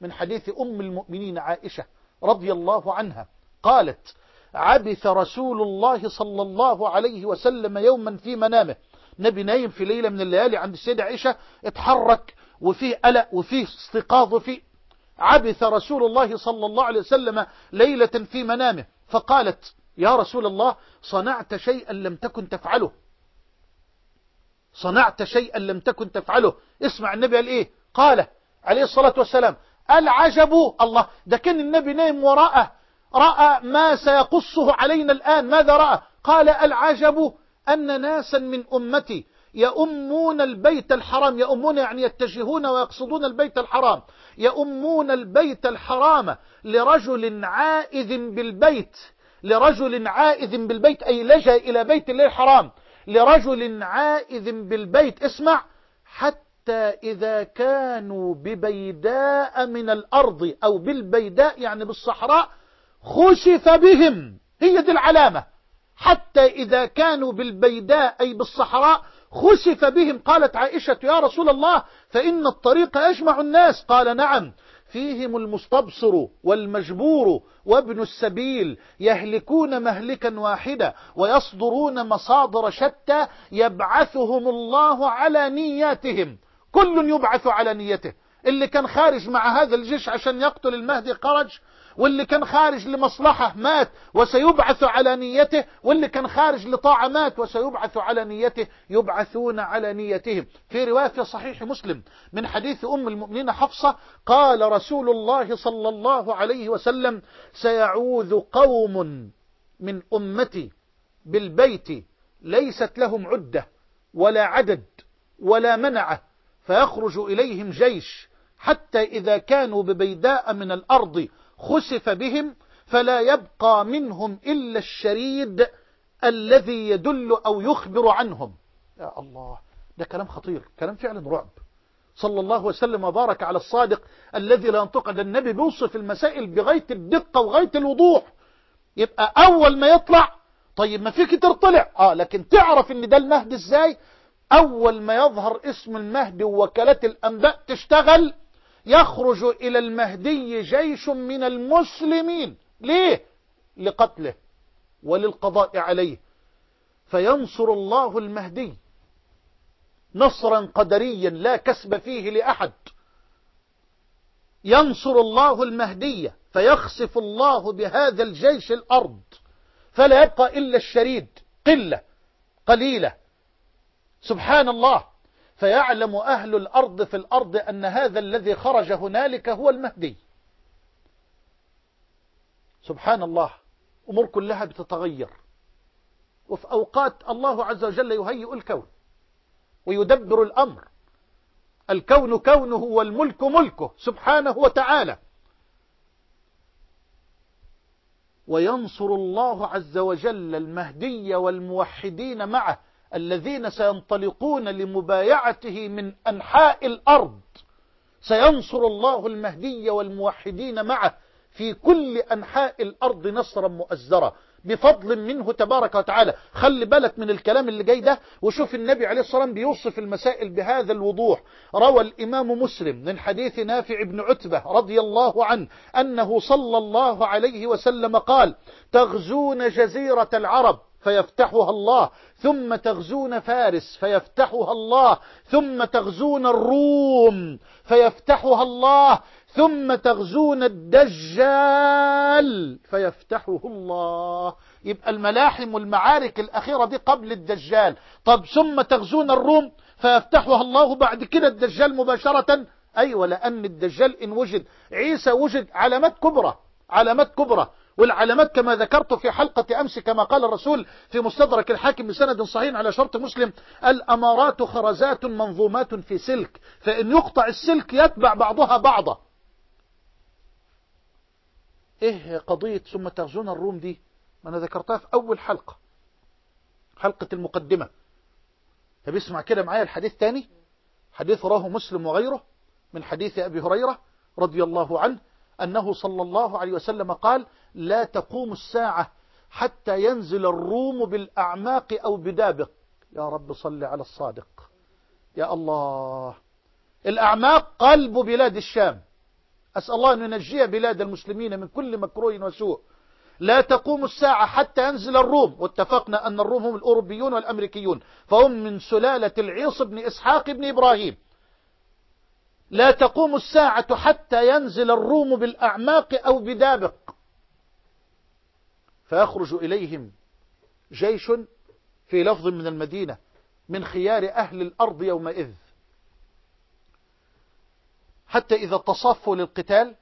من حديث أم المؤمنين عائشة رضي الله عنها. قالت عبث رسول الله صلى الله عليه وسلم يوما في منامه. نبي نايم في ليلة من الليالي عند السيدة عائشة اتحرك وفيه قلق وفيه استيقاظ وفيه. عبث رسول الله صلى الله عليه وسلم ليلة في منامه. فقالت يا رسول الله صنعت شيئا لم تكن تفعله. صنعت شيئا لم تكن تفعله. اسمع النبي قال إيه؟ قال عليه الصلاة والسلام العجب الله ده كان النبي نايم وراءه رأى ما سيقصه علينا الآن. ماذا رأى؟ قال العجب أن ناسا من أمتي يؤمون البيت الحرام. يؤمون يعني يتجهون ويقصدون البيت الحرام. يؤمون البيت الحرام لرجل عائذ بالبيت. لرجل عائذ بالبيت أي لجأ إلى بيت الله الحرام. لرجل عائذ بالبيت. اسمع حتى إذا كانوا ببيداء من الأرض أو بالبيداء يعني بالصحراء خسف بهم هي دي العلامة. حتى إذا كانوا بالبيداء أي بالصحراء خسف بهم. قالت عائشة يا رسول الله فإن الطريق يجمع الناس. قال نعم فيهم المستبصر والمجبور وابن السبيل يهلكون مهلكا واحدا ويصدرون مصادر شتى يبعثهم الله على نياتهم. كل يبعث على نيته. اللي كان خارج مع هذا الجيش عشان يقتل المهدي خرج واللي كان خارج لمصلحة مات وسيبعث على نيته واللي كان خارج لطاعة مات وسيبعث على نيته يبعثون على نيتهم. في رواية في صحيح مسلم من حديث أم المؤمنين حفصة قال رسول الله صلى الله عليه وسلم سيعوذ قوم من أمتي بالبيت ليست لهم عدة ولا عدد ولا منعة فيخرج إليهم جيش حتى إذا كانوا ببيداء من الأرض خسف بهم فلا يبقى منهم إلا الشريد الذي يدل أو يخبر عنهم. يا الله ده كلام خطير كلام فعلا رعب. صلى الله وسلم وبارك على الصادق الذي لا ينطق ده النبي بيوصف المسائل بغاية الدقة وغاية الوضوح. يبقى أول ما يطلع طيب ما في كتير طلع آه لكن تعرف إن ده المهدي إزاي؟ أول ما يظهر اسم المهدي ووكالات الأنباء تشتغل يخرج إلى المهدي جيش من المسلمين. ليه؟ لقتله وللقضاء عليه. فينصر الله المهدي نصرا قدريا لا كسب فيه لأحد. ينصر الله المهدية فيخسف الله بهذا الجيش الأرض. فلا يبقى إلا الشريد قلة قليلة. سبحان الله. فيعلم أهل الأرض في الأرض أن هذا الذي خرج هنالك هو المهدي. سبحان الله أمور كلها بتتغير. وفي أوقات الله عز وجل يهيئ الكون ويدبر الأمر. الكون كونه والملك ملكه سبحانه وتعالى. وينصر الله عز وجل المهدي والموحدين معه الذين سينطلقون لمبايعته من أنحاء الأرض. سينصر الله المهدي والموحدين معه في كل أنحاء الأرض نصرا مؤزرا بفضل منه تبارك وتعالى. خلي بالك من الكلام اللي جاي ده وشوف النبي عليه الصلاة والسلام بيوصف المسائل بهذا الوضوح. روى الإمام مسلم من حديث نافع بن عتبة رضي الله عنه أنه صلى الله عليه وسلم قال تغزون جزيرة العرب فيفتحها الله. ثم تغزون فارس فيفتحها الله. ثم تغزون الروم فيفتحها الله. ثم تغزون الدجال فيفتحه الله. يبقى الملاحم والمعارك الأخيرة دي قبل الدجال. طب ثم تغزون الروم فيفتحها الله. بعد كده الدجال مباشرة. أيوة لأن الدجال إن وجد عيسى وجد علامات كبرى علامات كبرى. والعلامات كما ذكرت في حلقة أمس كما قال الرسول في مستدرك الحاكم بسند صحيح على شرط مسلم الأمارات خرزات منظومات في سلك فإن يقطع السلك يتبع بعضها بعضا. إيه قضية ثم تغزون الروم دي؟ ما أنا ذكرتها في أول حلقة حلقة المقدمة. طب اسمع كده معايا الحديث تاني حديث راه مسلم وغيره من حديث أبي هريرة رضي الله عنه أنه صلى الله عليه وسلم قال لا تقوم الساعة حتى ينزل الروم بالأعماق أو بدابق. يا رب صل على الصادق. يا الله. الأعماق قلب بلاد الشام. أسأل الله أن ينجي بلاد المسلمين من كل مكروه وسوء. لا تقوم الساعة حتى ينزل الروم. واتفقنا أن الروم هم الأوروبيون والأمريكيون. فهم من سلالة العيص بن إسحاق بن إبراهيم. لا تقوم الساعة حتى ينزل الروم بالأعماق أو بدابق. فيخرج إليهم جيش في لفظ من المدينة من خيار أهل الأرض يومئذ. حتى إذا تصفوا للقتال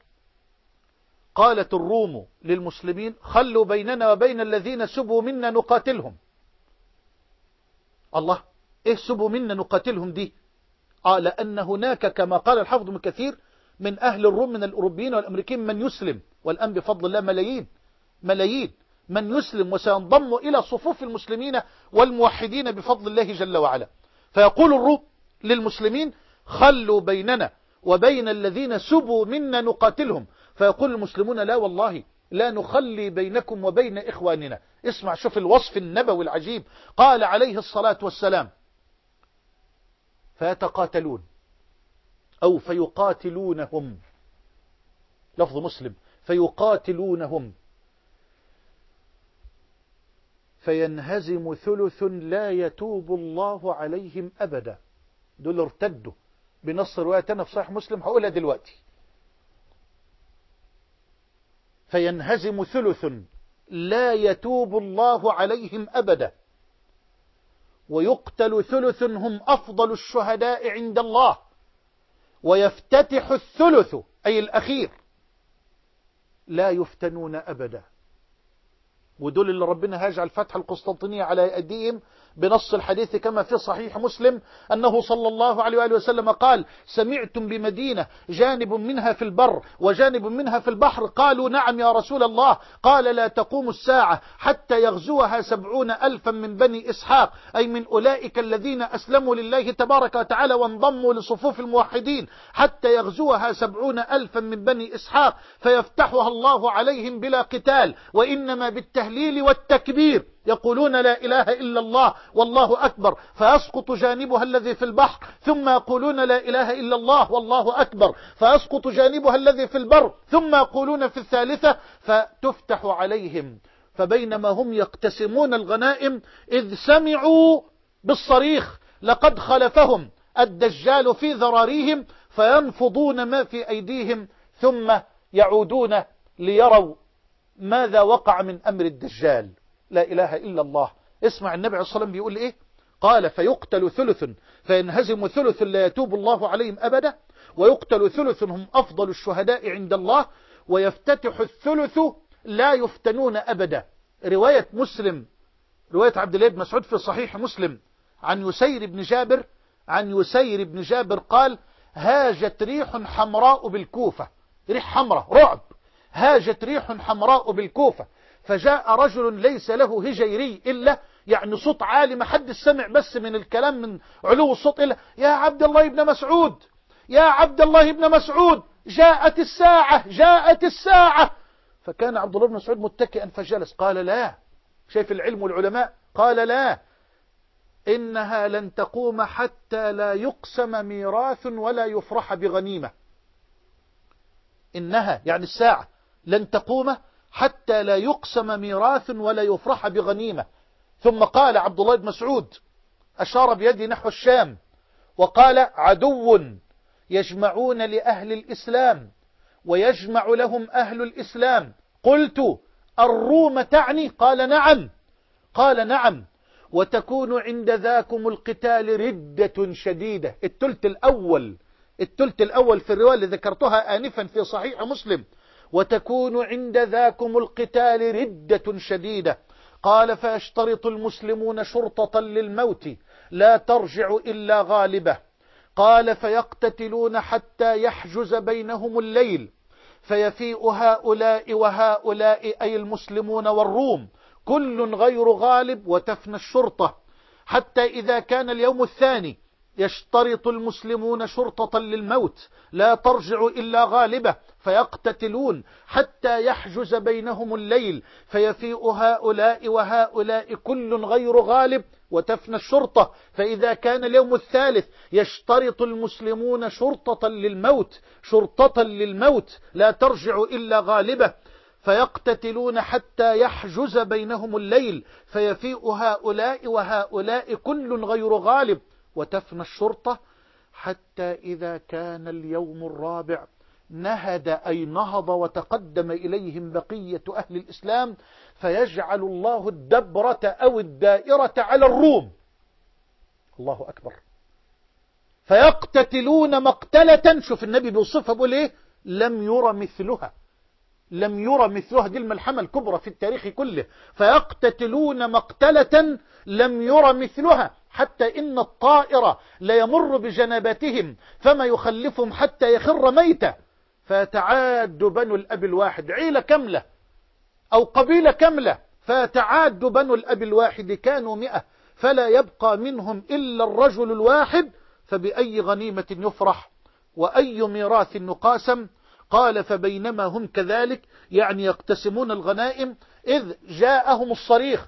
قالت الروم للمسلمين خلوا بيننا وبين الذين سبوا منا نقاتلهم. الله إيه سبوا منا نقاتلهم دي؟ آه لأن هناك كما قال الحافظ من كثير من أهل الروم من الأوروبيين والأمريكين من يسلم والآن بفضل الله ملايين ملايين. من يسلم وسينضم إلى صفوف المسلمين والموحدين بفضل الله جل وعلا. فيقول الروم للمسلمين خلوا بيننا وبين الذين سبوا منا نقاتلهم. فيقول المسلمون لا والله لا نخلي بينكم وبين إخواننا. اسمع شوف الوصف النبوي العجيب. قال عليه الصلاة والسلام فيتقاتلون أو فيقاتلونهم. لفظ مسلم فيقاتلونهم. فينهزم ثلث لا يتوب الله عليهم أبدا. دول ارتدوا بنص روايتنا في صحيح مسلم هقولها دلوقتي. فينهزم ثلث لا يتوب الله عليهم أبدا. ويقتل ثلث هم أفضل الشهداء عند الله. ويفتتح الثلث أي الأخير. لا يفتنون أبدا. ودول اللي ربنا هاجعل فتح القسطنطينية على أيديهم بنص الحديث كما في صحيح مسلم أنه صلى الله عليه وآله وسلم قال سمعتم بمدينة جانب منها في البر وجانب منها في البحر قالوا نعم يا رسول الله قال لا تقوم الساعة حتى يغزوها سبعون ألفا من بني إسحاق أي من أولئك الذين أسلموا لله تبارك وتعالى وانضموا لصفوف الموحدين حتى يغزوها سبعون ألفا من بني إسحاق فيفتحها الله عليهم بلا قتال وإنما بالتهليل والتكبير يقولون لا إله إلا الله والله أكبر فيسقط جانبها الذي في البحر ثم يقولون لا إله إلا الله والله أكبر فيسقط جانبها الذي في البر ثم يقولون في الثالثة فتفتح عليهم فبينما هم يقتسمون الغنائم إذ سمعوا بالصريخ لقد خلفهم الدجال في ذراريهم فينفضون ما في أيديهم ثم يعودون ليروا ماذا وقع من أمر الدجال. لا إله إلا الله. اسمع النبي عليه الصلاة والسلام بيقول إيه؟ قال فيقتل ثلث فينهزم ثلث لا يتوب الله عليهم أبدا ويقتل ثلث هم أفضل الشهداء عند الله ويفتتح الثلث لا يفتنون أبدا. رواية مسلم رواية عبد الله بن مسعود في صحيح مسلم عن يسير بن جابر عن يسير بن جابر قال هاجت ريح حمراء بالكوفة. ريح حمراء رعب. هاجت ريح حمراء بالكوفة. فجاء رجل ليس له هجيري إلا يعني صوت عالي ما حد سمع بس من الكلام من علو الصوت إلا يا عبد الله بن مسعود يا عبد الله بن مسعود جاءت الساعة جاءت الساعة. فكان عبد الله بن مسعود متكئا فجلس قال لا. شايف العلم والعلماء قال لا. إنها لن تقوم حتى لا يقسم ميراث ولا يفرح بغنيمة. إنها يعني الساعة لن تقوم حتى لا يقسم ميراث ولا يفرح بغنيمة. ثم قال عبد الله بن مسعود أشار بيده نحو الشام وقال عدو يجمعون لأهل الإسلام ويجمع لهم أهل الإسلام. قلت الروم تعني؟ قال نعم. قال نعم. وتكون عند ذاكم القتال ردة شديدة. التلت الأول التلت الأول في الرواية اللي ذكرتها آنفا في صحيح مسلم. وتكون عند ذاكم القتال ردة شديدة. قال فيشترط المسلمون شرطة للموت لا ترجع إلا غالبة. قال فيقتتلون حتى يحجز بينهم الليل. فيفيء هؤلاء وهؤلاء أي المسلمون والروم كل غير غالب وتفنى الشرطة. حتى إذا كان اليوم الثاني يشترط المسلمون شرطة للموت لا ترجع إلا غالبة فيقتتلون حتى يحجز بينهم الليل فيفيء هؤلاء وهؤلاء كل غير غالب وتفنى الشرطة. فإذا كان اليوم الثالث يشترط المسلمون شرطة للموت شرطة للموت لا ترجع إلا غالبة فيقتتلون حتى يحجز بينهم الليل فيفيء هؤلاء وهؤلاء كل غير غالب. وتفنى الشرطة حتى إذا كان اليوم الرابع. نهد أي نهض وتقدم إليهم بقية أهل الإسلام فيجعل الله الدبرة أو الدائرة على الروم. الله أكبر. فيقتتلون مقتلة. شوف النبي بيوصفها بيقول إيه؟ لم يرى مثلها. لم يرى مثلها دي الملحمة الكبرى في التاريخ كله. فيقتتلون مقتلة لم يرى مثلها. حتى إن الطائر ليمر بجنباتهم فما يخلفهم حتى يخر ميتا فيتعاد بنو الأب الواحد. عيلة كاملة أو قبيلة كاملة فيتعاد بنو الأب الواحد. كانوا مئة. فلا يبقى منهم إلا الرجل الواحد. فبأي غنيمة يفرح؟ وأي ميراث نقاسم قال فبينما هم كذلك يعني يقتسمون الغنائم إذ جاءهم الصريخ.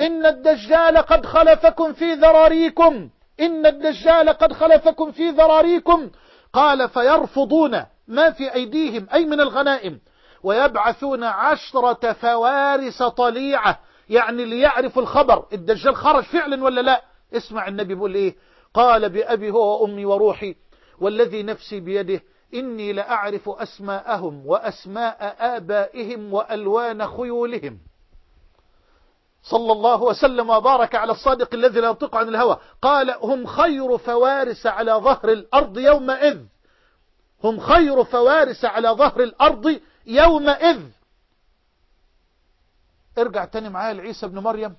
إن الدجال قد خلفكم في ذراريكم. إن الدجال قد خلفكم في ذراريكم. قال فيرفضون ما في أيديهم أي من الغنائم. ويبعثون عشرة فوارس طليعة يعني ليعرفوا الخبر. الدجال خرج فعلا ولا لا؟ اسمع النبي بيقول إيه؟ قال بأبي هو وأمي وروحي والذي نفسي بيده إني لأعرف أسماءهم وأسماء آبائهم وألوان خيولهم. صلى الله وسلم وبارك على الصادق الذي لا ينطق عن الهوى. قال هم خير فوارس على ظهر الأرض يومئذ. هم خير فوارس على ظهر الأرض يومئذ. ارجع تاني معايا لعيسى بن مريم.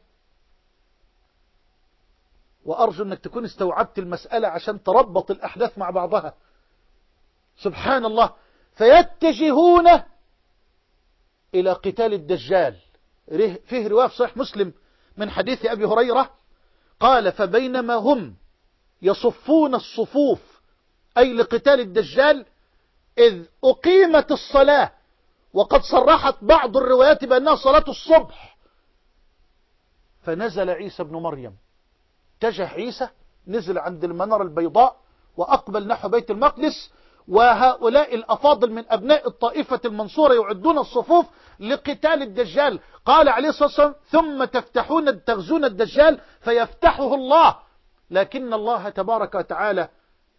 وأرجو أنك تكون استوعبت المسألة عشان تربط الأحداث مع بعضها. سبحان الله. فيتجهون إلى قتال الدجال. فيه رواية في صحيح مسلم من حديث أبي هريرة قال فبينما هم يصفون الصفوف أي لقتال الدجال إذ أقيمت الصلاة وقد صرحت بعض الروايات بأنها صلاة الصبح. فنزل عيسى بن مريم. اتجه عيسى نزل عند المنارة البيضاء وأقبل نحو بيت المقدس وهؤلاء الأفاضل من أبناء الطائفة المنصورة يعدون الصفوف لقتال الدجال. قال عليه الصلاة والسلام ثم تفتحون تغزون الدجال فيفتحه الله. لكن الله تبارك وتعالى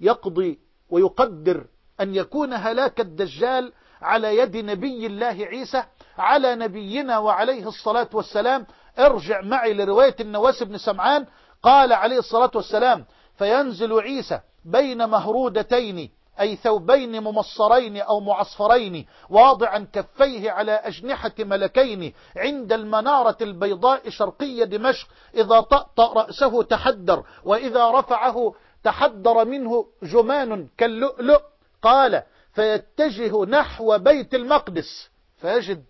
يقضي ويقدر أن يكون هلاك الدجال على يد نبي الله عيسى على نبينا وعليه الصلاة والسلام. ارجع معي لرواية النواس بن سمعان. قال عليه الصلاة والسلام فينزل عيسى بين مهرودتين أي ثوبين ممصرين أو معصفرين واضعا كفيه على أجنحة ملكين عند المنارة البيضاء شرقية دمشق إذا طأطأ رأسه تحدر وإذا رفعه تحدر منه جمان كاللؤلؤ. قال فيتجه نحو بيت المقدس. فيجد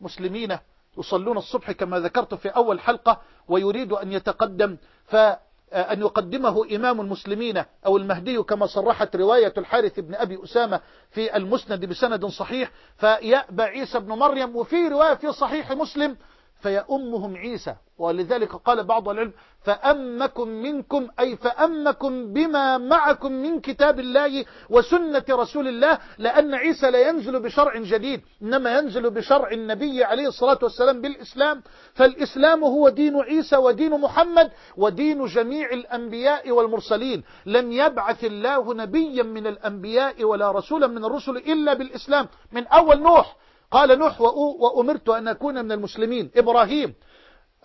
مسلمين يصلون الصبح كما ذكرت في أول حلقة ويريد أن يتقدم. فأن يقدمه إمام المسلمين أو المهدي كما صرحت رواية الحارث بن أبي أسامة في المسند بسند صحيح فيأبى عيسى بن مريم وفي رواية في صحيح مسلم فيأمهم عيسى. ولذلك قال بعض العلم فأمكم منكم أي فأمكم بما معكم من كتاب الله وسنة رسول الله لأن عيسى لا ينزل بشرع جديد إنما ينزل بشرع النبي عليه الصلاة والسلام بالإسلام. فالإسلام هو دين عيسى ودين محمد ودين جميع الأنبياء والمرسلين. لم يبعث الله نبيا من الأنبياء ولا رسولا من الرسل إلا بالإسلام. من أول نوح. قال نوح وأمرت أن أكون من المسلمين. إبراهيم.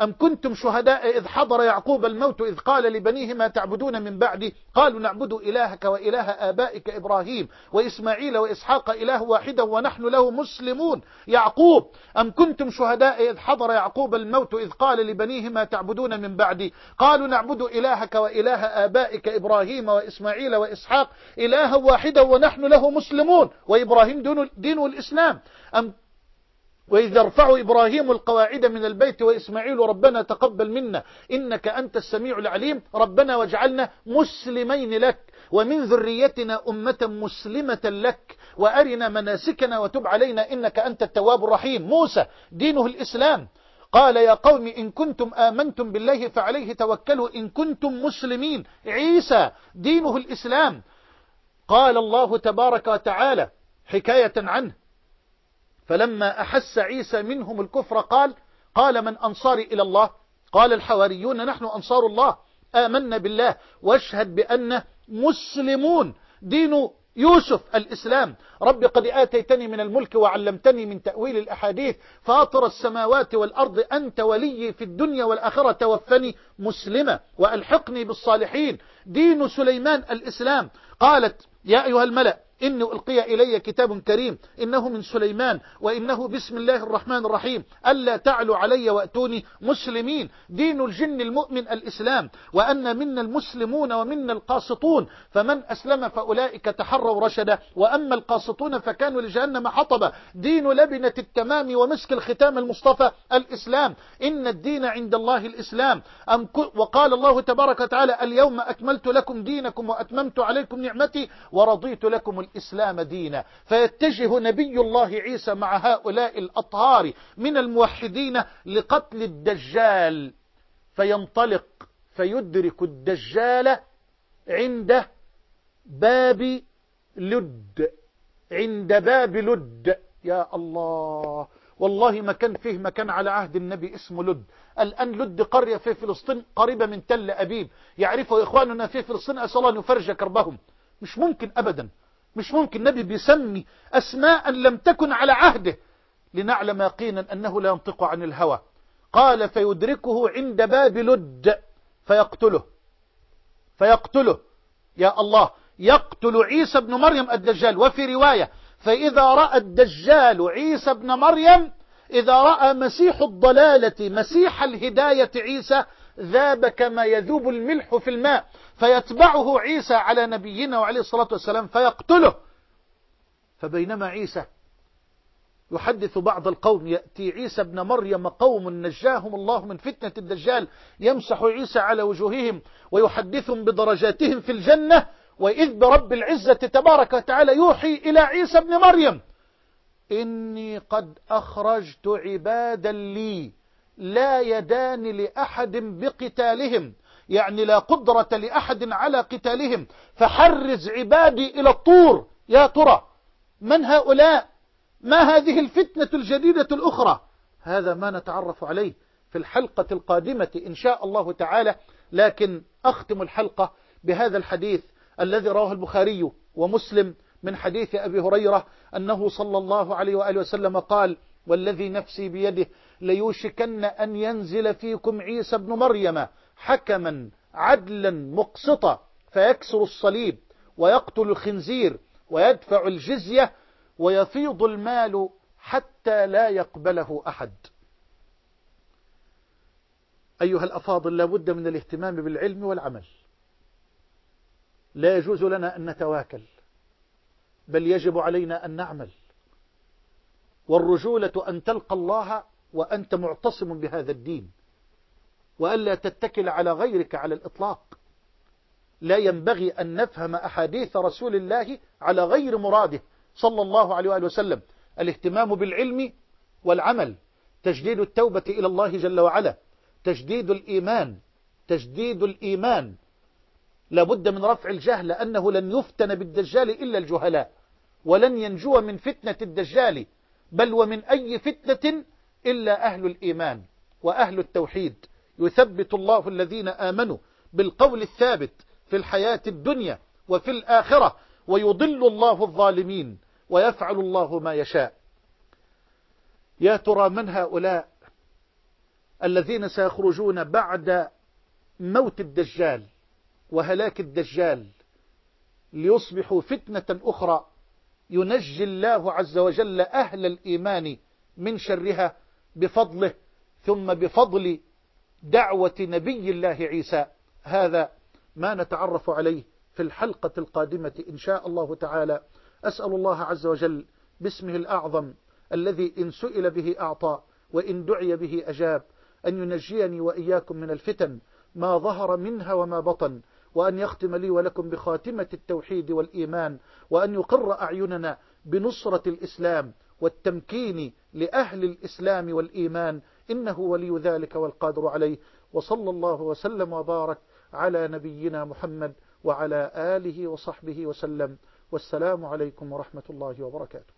أم كنتم شهداء إذ حضر يعقوب الموت إذ قال لبنيه ما تعبدون من بعدي؟ قالوا نعبد إلهك وإله آبائك إبراهيم وإسماعيل وإسحاق إله واحدا ونحن له مسلمون. يعقوب أم كنتم شهداء إذ حضر يعقوب الموت إذ قال لبنيه ما تعبدون من بعدي؟ قالوا نعبد إلهك وإله آبائك إبراهيم وإسماعيل وإسحاق إله واحدا ونحن له مسلمون. وإبراهيم دين الإسلام. أم وإذ يرفع إبراهيم القواعد من البيت وإسماعيل ربنا تقبل منا. إنك أنت السميع العليم. ربنا واجعلنا مسلمين لك. ومن ذريتنا أمة مسلمة لك. وأرنا مناسكنا وتب علينا. إنك أنت التواب الرحيم. موسى دينه الإسلام. قال يا قوم إن كنتم آمنتم بالله فعليه توكلوا. إن كنتم مسلمين. عيسى دينه الإسلام. قال الله تبارك وتعالى حكاية عنه. فلما أحس عيسى منهم الكفر قال قال من أنصاري إلى الله؟ قال الحواريون نحن أنصار الله آمنا بالله واشهد بأن مسلمون دين يوسف الإسلام. رب قد آتيتني من الملك وعلمتني من تأويل الأحاديث. فاطر السماوات والأرض أنت ولي في الدنيا والآخرة توفني مسلمة وألحقني بالصالحين. دين سليمان الإسلام. قالت يا أيها الملأ إني ألقي إلي كتاب كريم. إنه من سليمان وإنه بسم الله الرحمن الرحيم. ألا تعلوا علي وأتوني مسلمين. دين الجن المؤمن الإسلام. وأن منا المسلمون ومنا القاسطون. فمن أسلم فأولئك تحروا رشدا. وأما القاسطون فكانوا لجهنم حطبا. دين لبنة التمام ومسك الختام المصطفى الإسلام. إن الدين عند الله الإسلام. وقال الله تبارك وتعالى اليوم أكملت لكم دينكم وأتممت عليكم نعمتي ورضيت لكم الإسلام دينا. فيتجه نبي الله عيسى مع هؤلاء الأطهار من الموحدين لقتل الدجال. فينطلق فيدرك الدجال عند باب لد. عند باب لد. يا الله. والله ما كان فيه مكان على عهد النبي اسمه لد. الآن لد قرية في فلسطين قريبة من تل أبيب. يعرفه إخواننا في فلسطين أسأل الله أن يفرج كربهم. مش ممكن أبدا. مش ممكن النبي بيسمي أسماء لم تكن على عهده. لنعلم يقينا أنه لا ينطق عن الهوى. قال فيدركه عند باب لد فيقتله. فيقتله. يا الله يقتل عيسى بن مريم الدجال. وفي رواية فإذا رأى الدجال عيسى بن مريم إذا رأى مسيح الضلالة مسيح الهداية عيسى ذاب كما يذوب الملح في الماء. فيتبعه عيسى على نبينا وعليه الصلاة والسلام فيقتله. فبينما عيسى يحدث بعض القوم يأتي عيسى ابن مريم قوم نجاهم الله من فتنة الدجال يمسح عيسى على وجوههم ويحدثهم بدرجاتهم في الجنة وإذ برب العزة تبارك وتعالى يوحي إلى عيسى ابن مريم إني قد أخرجت عبادا لي لا يدان لأحد بقتالهم يعني لا قدرة لأحد على قتالهم. فحرز عبادي إلى الطور. يا ترى من هؤلاء؟ ما هذه الفتنة الجديدة الأخرى؟ هذا ما نتعرف عليه في الحلقة القادمة إن شاء الله تعالى. لكن أختم الحلقة بهذا الحديث الذي رواه البخاري ومسلم من حديث أبي هريرة أنه صلى الله عليه وآله وسلم قال والذي نفسي بيده ليوشكن أن ينزل فيكم عيسى بن مريم حكما عدلا مقسطا فيكسر الصليب ويقتل الخنزير ويدفع الجزية ويفيض المال حتى لا يقبله أحد. أيها الأفاضل لابد من الاهتمام بالعلم والعمل. لا يجوز لنا أن نتواكل بل يجب علينا أن نعمل. والرجولة أن تلقى الله وأنت معتصم بهذا الدين. وألا تتكل على غيرك على الإطلاق. لا ينبغي أن نفهم أحاديث رسول الله على غير مراده. صلى الله عليه وآله وسلم. الاهتمام بالعلم والعمل. تجديد التوبة إلى الله جل وعلا. تجديد الإيمان. تجديد الإيمان. لابد من رفع الجهل أنه لن يفتن بالدجال إلا الجهلاء. ولن ينجو من فتنة الدجال. بل ومن أي فتنة إلا أهل الإيمان وأهل التوحيد. يثبت الله الذين آمنوا بالقول الثابت في الحياة الدنيا وفي الآخرة ويضل الله الظالمين ويفعل الله ما يشاء. يا ترى من هؤلاء الذين سيخرجون بعد موت الدجال وهلاك الدجال ليصبحوا فتنة أخرى؟ ينجي الله عز وجل أهل الإيمان من شرها بفضله ثم بفضل دعوة نبي الله عيسى. هذا ما نتعرف عليه في الحلقة القادمة إن شاء الله تعالى. أسأل الله عز وجل باسمه الأعظم الذي إن سئل به أعطى وإن دعي به أجاب أن ينجيني وإياكم من الفتن ما ظهر منها وما بطن وأن يختم لي ولكم بخاتمة التوحيد والإيمان وأن يقر أعيننا بنصرة الإسلام والتمكين لأهل الإسلام والإيمان إنه ولي ذلك والقادر عليه. وصلى الله وسلم وبارك على نبينا محمد وعلى آله وصحبه وسلم. والسلام عليكم ورحمة الله وبركاته.